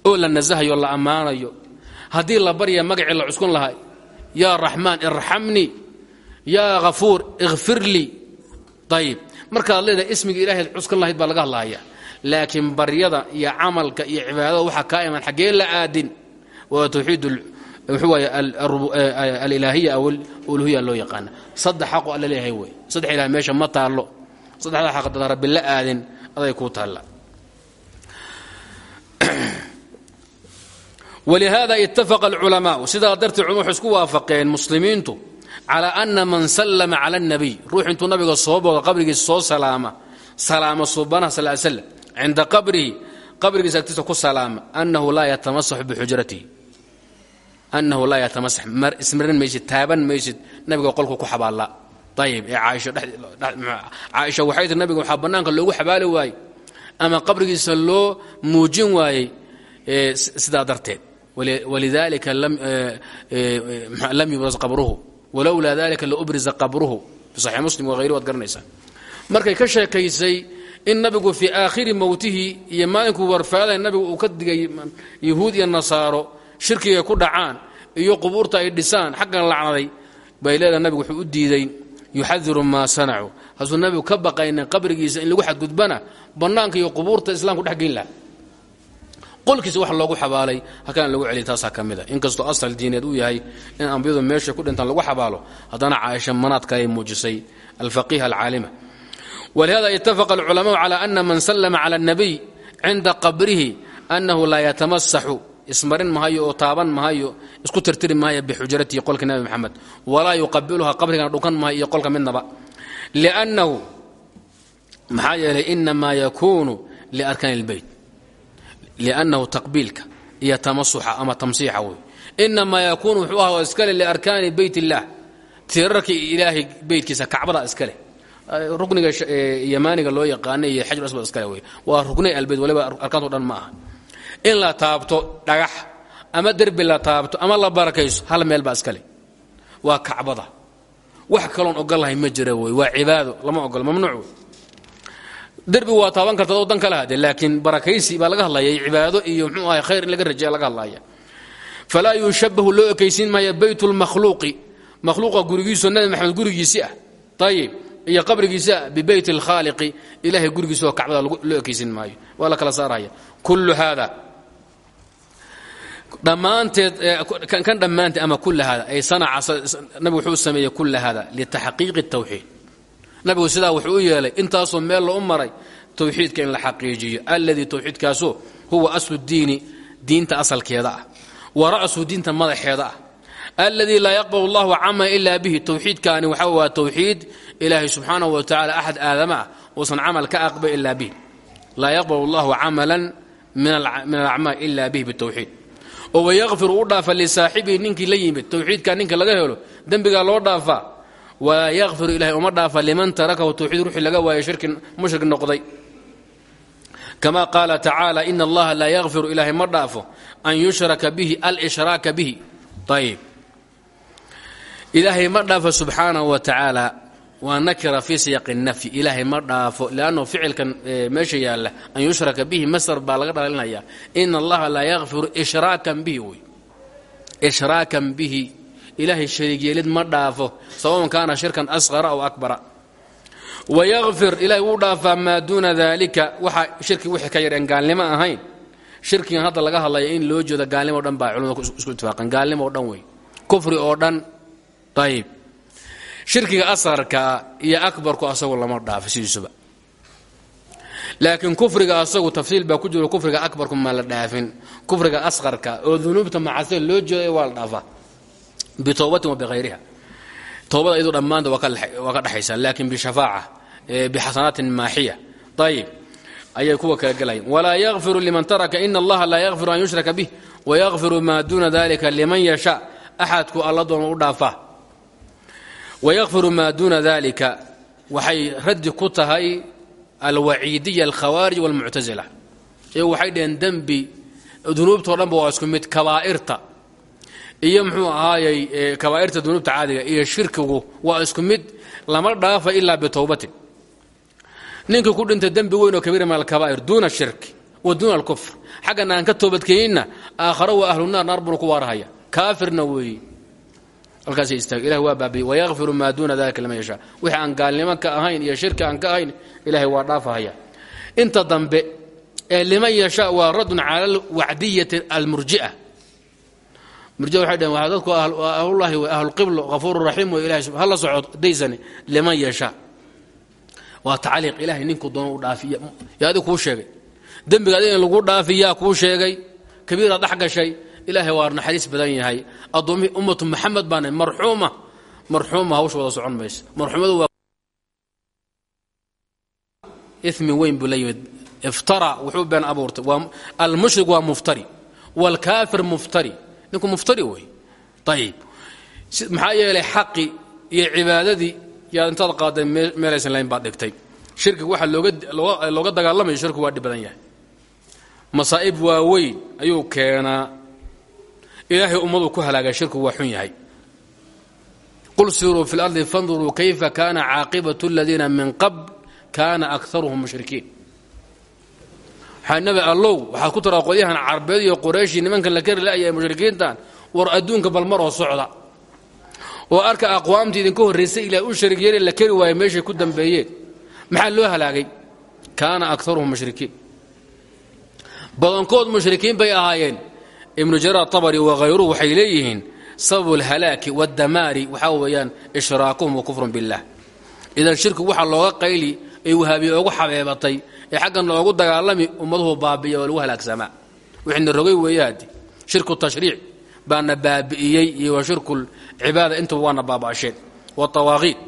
oo la nasahayo la ammaanayo haddii la barya magacii la cuskun lahay yaa raxmaan irxamnii yaa hafuur ikfir lii ayib ismiga ilahay cuskan lahayd baa laga hadlahaya laakiin baryada iyo camalka iyo cibaadada waxaa kaa iman xaggee la aadin waa tawxiid wuxuu waay alilaahiya aw uluhiya loo yaqaana. Saddex xaqo alla leeyahay saddex ilaah meesha ma taallo. Saddexda xaq dada rabbi la aadin aday kuu taalla. (clears throat) Wlihada itafaqa alculamaau sidaa darteed waxay isku waafaqeen muslimiintu calaa ana man sallama cala اnabiy ruux intuu nabiga soo booga qabrigiisa soo salaama salaama suubanaha sal slam cinda qabrihi qabrigiisa agtiisa ku salaama anahu laa yatamasaxu bixujratihi anahu laa yatamasax ismarin maysid taaban maysid nabiga qolku ku xabaalla ayib ee caaisha waxay tii nabiga waxaa bannaanka loogu xabaali waayey ama qabrigiisa loo muujin waayey sidaa darteed walidalika lam yubras qabruhu walowlaa dalika laubriza qabruhu fi saxii muslim wahayri waad garanaysaa markay ka sheekaysay in nabigu fii aakhiri mowtihi iyo maalinkuu warfaaday nabigu uu ka digay yahuud iyo nasaaro shirkiga ku dhacaan iyo qubuurta ay dhisaan xaggan lacnaday bay leedahay nabigu wuxuu u diiday yuxadiru maa sanacuu. Hasuu nabigu ka baqaynin qabrigiisa in lagu xadgudbana bannaanka iyo qubuurta islaamku dhex geyn laha qolkiisa wax loogu xabaalay halkaan lagu celiya taasaa ka mid a. Inkastoo asal diineed uu yahay in ambiyadu meesha ku dhintaan lagu xabaalo haddana caaisha manaad kale muujisay alfaqiha alcaalima walihada itafaqa alculamaau cala ana man sallama cala اnabiy cinda qabrihi annahu laa yatamasaxu ismarin mahayo oo taaban mahayo isku tirtiri mahayo bixujratihi qolka nabi maxamed walaa yuqabiluha qabrigana dhukan mahayo iyo qolka midnaba liannahu maxaa yeelay inamaa yakuunu liarkaani اlbeyt liannahu taqbiilka iyo tamasuxa ama tamsiixa wey inamaa yakuunu wuxuu aha iskale liarkaani beyt اllah tirarkii ilaahay beytkiisa kacbada iskale rukniga yamaaniga loo yaqaana iyo xajr aswad iskale wey waa ruknay albeyt waliba arkaanto dhan ma aha in la taabto dhagax ama derbi la taabto ama la barakayso hal meel baa iskale waa kacbada. Wax kaloon ogolahay ma jira wey waa cibaado lama ogolo mamnuuc wey derbigu waa taaban karta oo dan kala hade laakiin barakaysi baa laga hadlaya cibaado iyo mxuu ahay khayr in laga rajeeya laga hadlaya falaa yushabahu loo ekaysiin maaya beyt lmakhluuqi makhluuqa gurigiiso nabi maxamed gurigiisi ah. Ayib iyo qabrigiisi ah bibeyt اlkhaaliqi ilahay gurigiisa oo kacbada loo ekaysin maayo waa la kala saaraya kullu haada dhammaanteed kan dhammaanteed ama kulla haada ay sanaca nabigu wuxuu sameeyey kulla haada litaxqiiqi الtawxiid nabigu sidaa wuxuu u yeelay intaasoo meel lou maray towxiidka in la xaqiijiyo alladii towxiidkaaso huwa aslu diini diinta asalkeeda ah wa ra'su diinta madaxeeda ah alladii laa yaqbal allahu cama ilaa bihi towxiidkaani waxa waa towxiid ilaahay subxaanahu wa tacala axad aadama ah uusan camal ka aqbal ilaa bihi. Laa yaqbal allahu camalan min alacmaal ila bihi bitowxiid oo wayakfiru u dhaafa lisaaxibihi ninkii la yimid towxiidka ninka laga helo dembigaa loo dhaafaa walaa yakfiru ilahay uma dhaafa liman tarakahu towxiid ruuxii laga waayo shirki mushrik noqday. Kama qaala tacaala ina allaha laa yakfiru ilaahay ma an yushraka bihi alshraaka bihi. Ayib ilaahay ma dhaafo wa tacaala waa nakira fii siyaqi nafyi ilaahay ma dhaafo lannahu ficilkan meesha yaalla an yushraka bihi masar baa laga dhalinaya ina allaha laa yakfiru shraakan bihi wy shraakan bihi ilaahay shariig yeelid ma dhaafo sawaban kaana shirkan asqara aw akbara wayakfir ilahay wuu dhaafaa maa duuna dalika waxa shirki wixii ka yareen gaalnimo ahayn shirkigan hadda laga hadlaya in loo jeedo gaalnimo o dhan baa culimada isku itfaaqan gaalnimo o dhan wey kufri oo dhan ayib shirkiga asqarka iyo akbarku asagu lama dhaafo sidiisuba. Laakiin kufriga asagu tafsiil baa ku jiro kufriga akbarku ma la dhaafin. Kufriga asqarka oo dunuubta macasida loo jeeday waa la dhaafaa. Bitowbatin wa bikhayriha towbada iyadu dhammaanta waa ka dhexaysaa laakiin bishafaaca bixasanaatin maaxiya. Ayib ayay kuwa kala gelayaan walaa yakfiru liman taraka ina allaha laa yakfiru an yushraka bih wayakfiru maa duuna dalika liman yashaa axadku alla doona u dhaafaa wayakfiru maa duuna dalika waxay raddi ku tahay alwaciidiya alkhawaarij walmuctasila iyagu waxay dhaheen dembi dunuubtao dhanba waa isku mid kabaa'irta iyo muxuu ahaayey kabaa'irta dunuubta caadiga iyo shirkigu waa isku mid lama dhaafa ilaa bitowbatin ninkii ku dhintay dembi weyn oo kabiira min alkabaa'ir duuna shirki wa duuna alkufr xaggana aan ka toobadkeeninna aakharo waa ahlu naar ku waarahaya kaafirna weeye halkaasay istaag. Ilahi waa baabiyey wayakfiru maa duuna dalika liman yashaa. Wixii aan gaalnimo ka ahayn iyo shirki aan ka ahayn ilahay waa dhaafahaya. Inta dambe ee liman yashaa waa raddun cala alwacdiyati almurji'a. Murjia waxay dhaheen waa dadku ahlullahi w ahlulqiblo hafuuru raxiim wey ilahay hala socod daysani liman yashaa. Waa tacliiq. Ilahay ninkuu doona u dhaafiya. Yaa adig kuu sheegay. Dembiga adig in lagu dhaafiyaa kuu sheegay. Kabiiraad dhex gashay ilaahay waa naxariis badan yahay. Addoommihii ummatu maxamed baana marxuuma marxuuma hawsha wada socon mayso. Marxuumadu waa imi weyn buu la yimid. Iftara wuxuu been abuurtay. Almushrik waa muftari waalkaafir muftari. Ninku muftari wey ayib maxaa yeelay xaqi iyo cibaadadii yaad intaad qaaday meelaysan layn baad dhigtay. Shirkiga waxaa looga dagaalamaya shirkigu waa dhib badan yahay. Masaa'ib waaweyn ayuu keenaa ilaahay ummaduu ku halaagaa shirkigu waa xun yahay. qul siiruu fi lardi fanduruu kayfa kaana caaqibatu aladiina min qabl kaana akaruhum mushrikiin. Nabi allow waxaad ku taraa qolyahan carbeed iyo qurayshii nimankan la kari la'yahay mushrikiintan war adduunka balmaroo socda. Oo arka aqwaamtii idinka horraysay ilaa u sharig la keri waaye meeshay ku dambeeyeen. Maxaa loo halaagay? Kaana akaruhum mushrikiin. Badankood mushrikiin bay ahaayeen ibnu jaraar abari wakhayruhu waxay leeyihiin sababu alhalaaki waddamaari waxaa weeyaan ishraakuhum wa kufrun billah. Idan shirkigu waxaa looga qayli ee wahaabiye oogu xabeebatay ee xaggan loogu dagaalami ummaduhu baabi'iya lagu halaagsamaa wixina rogay weeyaadi shirku tashriic baana baabi'iyey iyo wa shirku cibaada intuba waana baaba'asheen watawaaqiid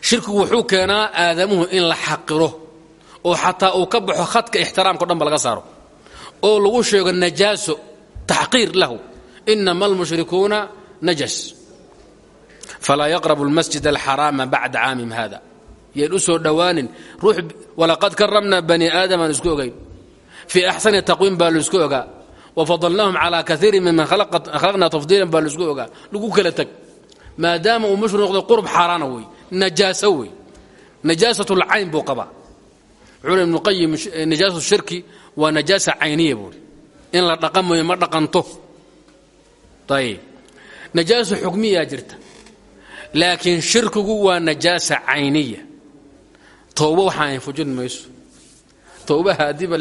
shirkigu wuxuu keenaa aadamuhu in la xaqiro oo xataa uu ka baxo khadka ixtiraamka o dhan ba laga saaro oo lagu sheego najaaso taxqiir lahu inama almushrikuuna najas falaa yaqrabu almasjid alxaraama bacda caamim hada yayn u soo dhowaanin walaqad karamna bani aadam aan isku ogayn fii axsani taqwiim baa la isku ogaa. Wafadalnaahum calaa kaiirin miman khalaqna tafdiilan baa la isku ogaa. Lagu kala teg maadaama mushrik qurb xaaraana wey najaaso wey. Najaasat lcayn buu qabaa. Wuxuu ibnu qayim najaasatu shirki waa najaasa cayniya buuri in la dhaqan mooye ma dhaqanto. Ayib najaasa xukmiyaa jirta. Laakiin shirkigu waa najaasa cayniya towba waxaan fujin mayso. Towbaha haddiiba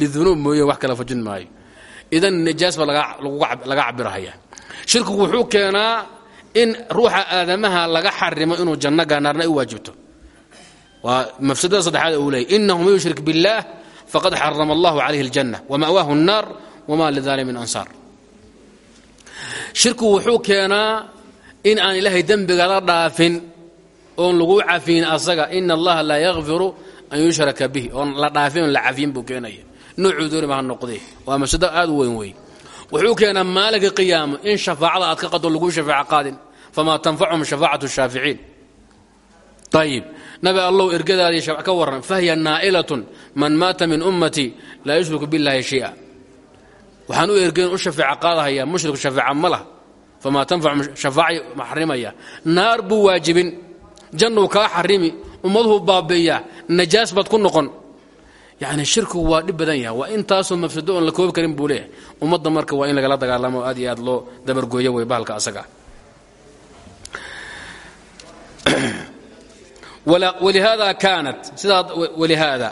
lidunuub mooye wax kala fujin maayo. Idan najaas ba laga cabirahaya. Shirkigu wuxuu keenaa in ruuxa aadamaha laga xarimo inuu janno gaanaarna u waajibto. Waa mafsadada saddexaad uu leeyay inahu man yushrik biاllah faqad xarama allahu calayhi اljanna wama'waahu الnaar wma lidalimin ansaar shirkigu wuxuu keenaa in aan ilaahay dembigala dhaafin oon lagu cafiyin asaga ina allaha laa yakfiru an yushraka bih oon la dhaafin oon la cafiyin buu keenaya noocuu dooniba ha noqdee waa mafsado aad u weyn wey wuxuu keenaa maalinka qiyaamo in shafaacada aad ka qado laguu shafaaco qaadin famaa tanfachum shafaacatu shaaficiin ayib nabi allow ergadaadii ka warran fahiya naa'ilatun man maata min ummatii laa yushriku biاllahi shay'a. Waxaan u ergeyn u shafeeca qaadahaya mushrik shafeeca ma lah famaa tanfacu shafaaci xarimaya. Naar buu waajibin jannuu kaa xarimi ummaduhu baabi'iya najaas baad ku noqon. Yacni shirkigu waa dhib badan yahay waa intaasoo mafsado la koobi karin buu ummadda marka waa in lagala dagaalamo aad iyo aad loo dabargooyo wey bahalka asaga walihaada kaanat sidaa walihaada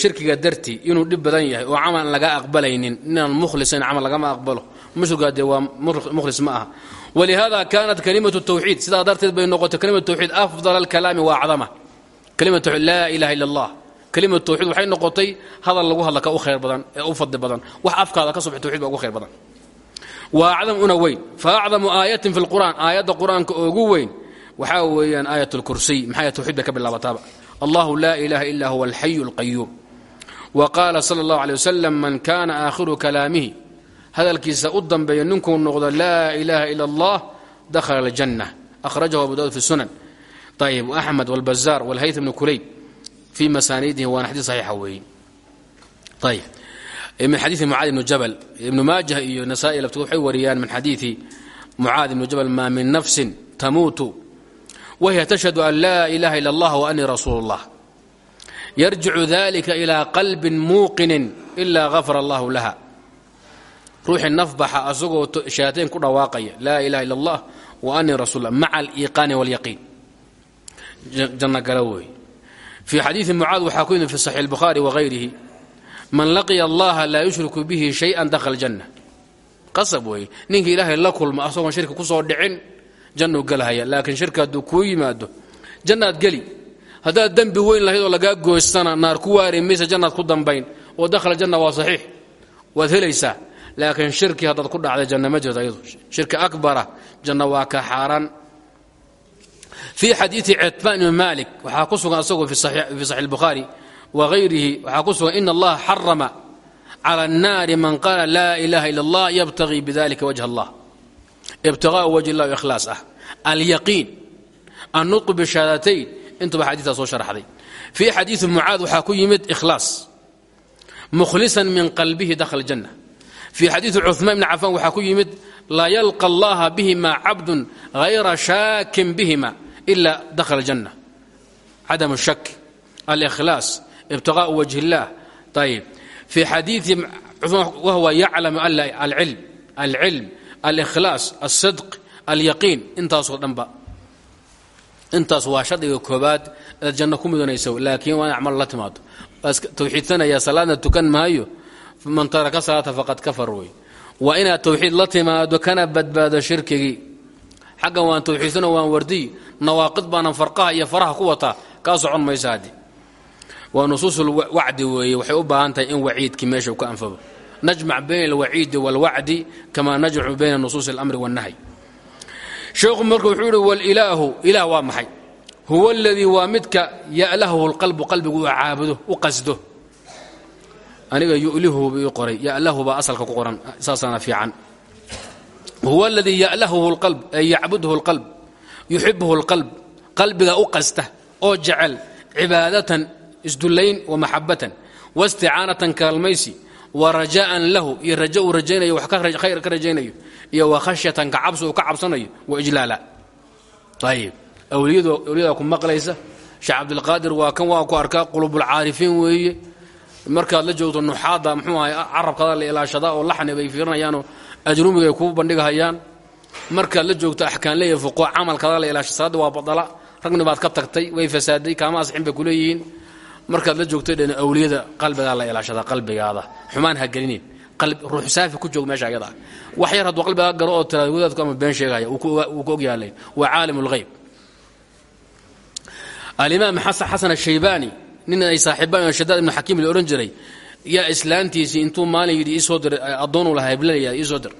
shirkiga dartii inuu dhib badan yahay oo camal laga aqbalaynin inaan mukhlisayn camal lagama aqbalo. Mushrigaa dee waa mukhlis ma aha. Walihaada kaanat kalimatu tawxiid sidaa darteed bay noqotay kalimatu tawxiid afdal alkalaami wa acdama. Kalimatu laa ilaha illa allah kalimatu tawxiid waxay noqotay hadal lagu hadla ka u khayr badan ee u fadli badan. Wax afkaada ka sobax tawxid baa ugu badan. Wa acdam una weyn. Fa acdamu aayatin fi lqur'aan aayadda qur'aanka ugu weyn waxaa weeyaan aayat lkursiy maxaa tawxiid bay ka bilaabataaba allahu laa ilaha ila huwa alxayu اlqayuum wa qaala sala اllahu alيه wasalam man kana aakhiru kalaamihi hadalkiisa u dambeeya ninkuu noqdo laa ilaha ila اllah dakhala aljanna akhrajahu abu daud fi sunan ayb axmed wاlbazaar wاlhayt bn kulayb fii masaaniidihi waana xadiis saxiixa weeye ayb min xadiidi mucaad ibni jabal ibnu maajah iyo nasaai laftood waxay wariyaan min xadiidi mucaad ibni jabal maa min nafsin tamuutu wahiya tashhadu an laa ilaha ila allah wa anii rasuulu اllah yarjicu dalika ilaa qalbin muuqinin ilaa gafara allahu laha ruuxii nafbaxa asagoo shaateen ku dhawaaqaya laa ilaha ila allah wa anii rasul lah maca aliiqaani walyaqiin janno gala weeye fii xadiidi mucaad waxaa ku yimid fi saxiix اlbukhaari wagayrihi man laqiya allaha laa yushriku bihi shay-an dakhala janna qasab weeye ninka ilaahay la kulma asagoon shirka ku soo dhicin jannu galhaya laakiin shirki hadduu kuu yimaado jannaad geli. Haddaad dembi weyn lahayd oo lagaa goystana naar ku waari mayse jannaad ku dambayn oo dakhala janna waa saxiix waad helaysaa. Laakiin shirki haddaad ku dhacday janna ma jirto iyadu. Shirki akbara janna waa ka xaaraan fii xadiidi citbaan ibni maalik waxaa ku sugan asagu fi saxiix albukhaari wa hayrihi waxaa ku sugan ina allaha xarama cala annaari man qaala laa ilaaha ila allah yabtagii bidalika wajha allah ibtiqaa wajhillah o ikhlaas ah. Alyaqiin annutqu bishahaadatayn intuba xadiitaa soo sharaxday fii xadiidi mucaad waxaa ku yimid ikhlaas. Mukhlisan min qalbihi dakhala janna fii xadiidi cumaan bni cafaan waxaa ku yimid laa yalqa allaha bihima cabdun hayra shaakin bihima ila dakhala janna cadam shak alkhlaas ibtiqaa wajh illaah ayb fii xadiii wahwa yaclamu alcilm alkhlaas aلsadq alyaqiin intaasoo dhanba. Intaas waa shadhiga koobaad aad janno ku mudanaysa laakiin waa in acmal la timaado. Tawxiidsanaya salaadna tukan maayo man taraka salaata faqad kafar wey. Waa inaad tawxiid la timaado kana badbaado shirkigii. Xaggan waan tawxiidsano waan wardiy nawaaqid baanan farqaha iyo faraha ku wataa kaa socon maysa haddi waa nusuusul wacdi weeye najmac bayna alwaciidi waalwacdi kamaa najmacu bayna nusuusi alamri waannahyi sheekhu marka wuxuu ihi walilaahu ilaah waa maxay? Huwa aladii waa midka ya'lahuhu lqalbu qalbigu uu caabudo u qasdo. Aniga yu'lihubu ii qoray ya'lahu baa asalka ku qoran saasaana fiican. Huwa aladii ya'lahuhu lqalb ay yacbudhu lqalb yuxibuhu lqalb qalbiga u qasta oo jecel cibaadatan isdullayn wamaxabatan waisticaanatan kaalmaysi wa raja'an lahu iyo rajo uu rajaynayo wax khayr ka rajaynayo iyo wa khashyatan ka cabsi ka cabsanayo wa ijlaala. Ayib awliyada ku maqlaysa. Sheekh cabdilqaadir waa kan waa ku arkaa qulubulcaarifiin weeye. Markaad la joogto nuxaadda muxuu ahay carabkada la ilaashadaa oo laxni bay fiirinayaanoo ajrumiga ay kuu bandhigahayaan. Markaad la joogto axkaanleeya fuqo camalkada la ilaasha waa badala. Ragni ka tagtay way fasaaday kaama asixin bay kuleeyihiin markaad la joogto dhan awliyada qalbigaa la ilaashadaa qalbigaada. Xumaan ha gelinin. Ruux saafi ku joog meesha ayada wax yar hadduu qalbigaa garo oo tiraad wadaadku ama been sheegaya wuu ka ogyaalay waa caalim alimaam xasan ashaybaani nin ay saaxiibaan shadaad ibnu xakiim la odhan jiray yaa islaantiisii intuu maalin yidhi iisoo diray addoonu lahaa heblanaya iisoo dir.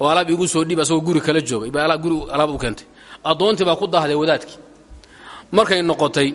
Oo alaab igu soo dhiib asagoo guri kala joogay. Ba guri alaab u keentay. Addoontii baa ku daahday wadaadkii. Markay noqotay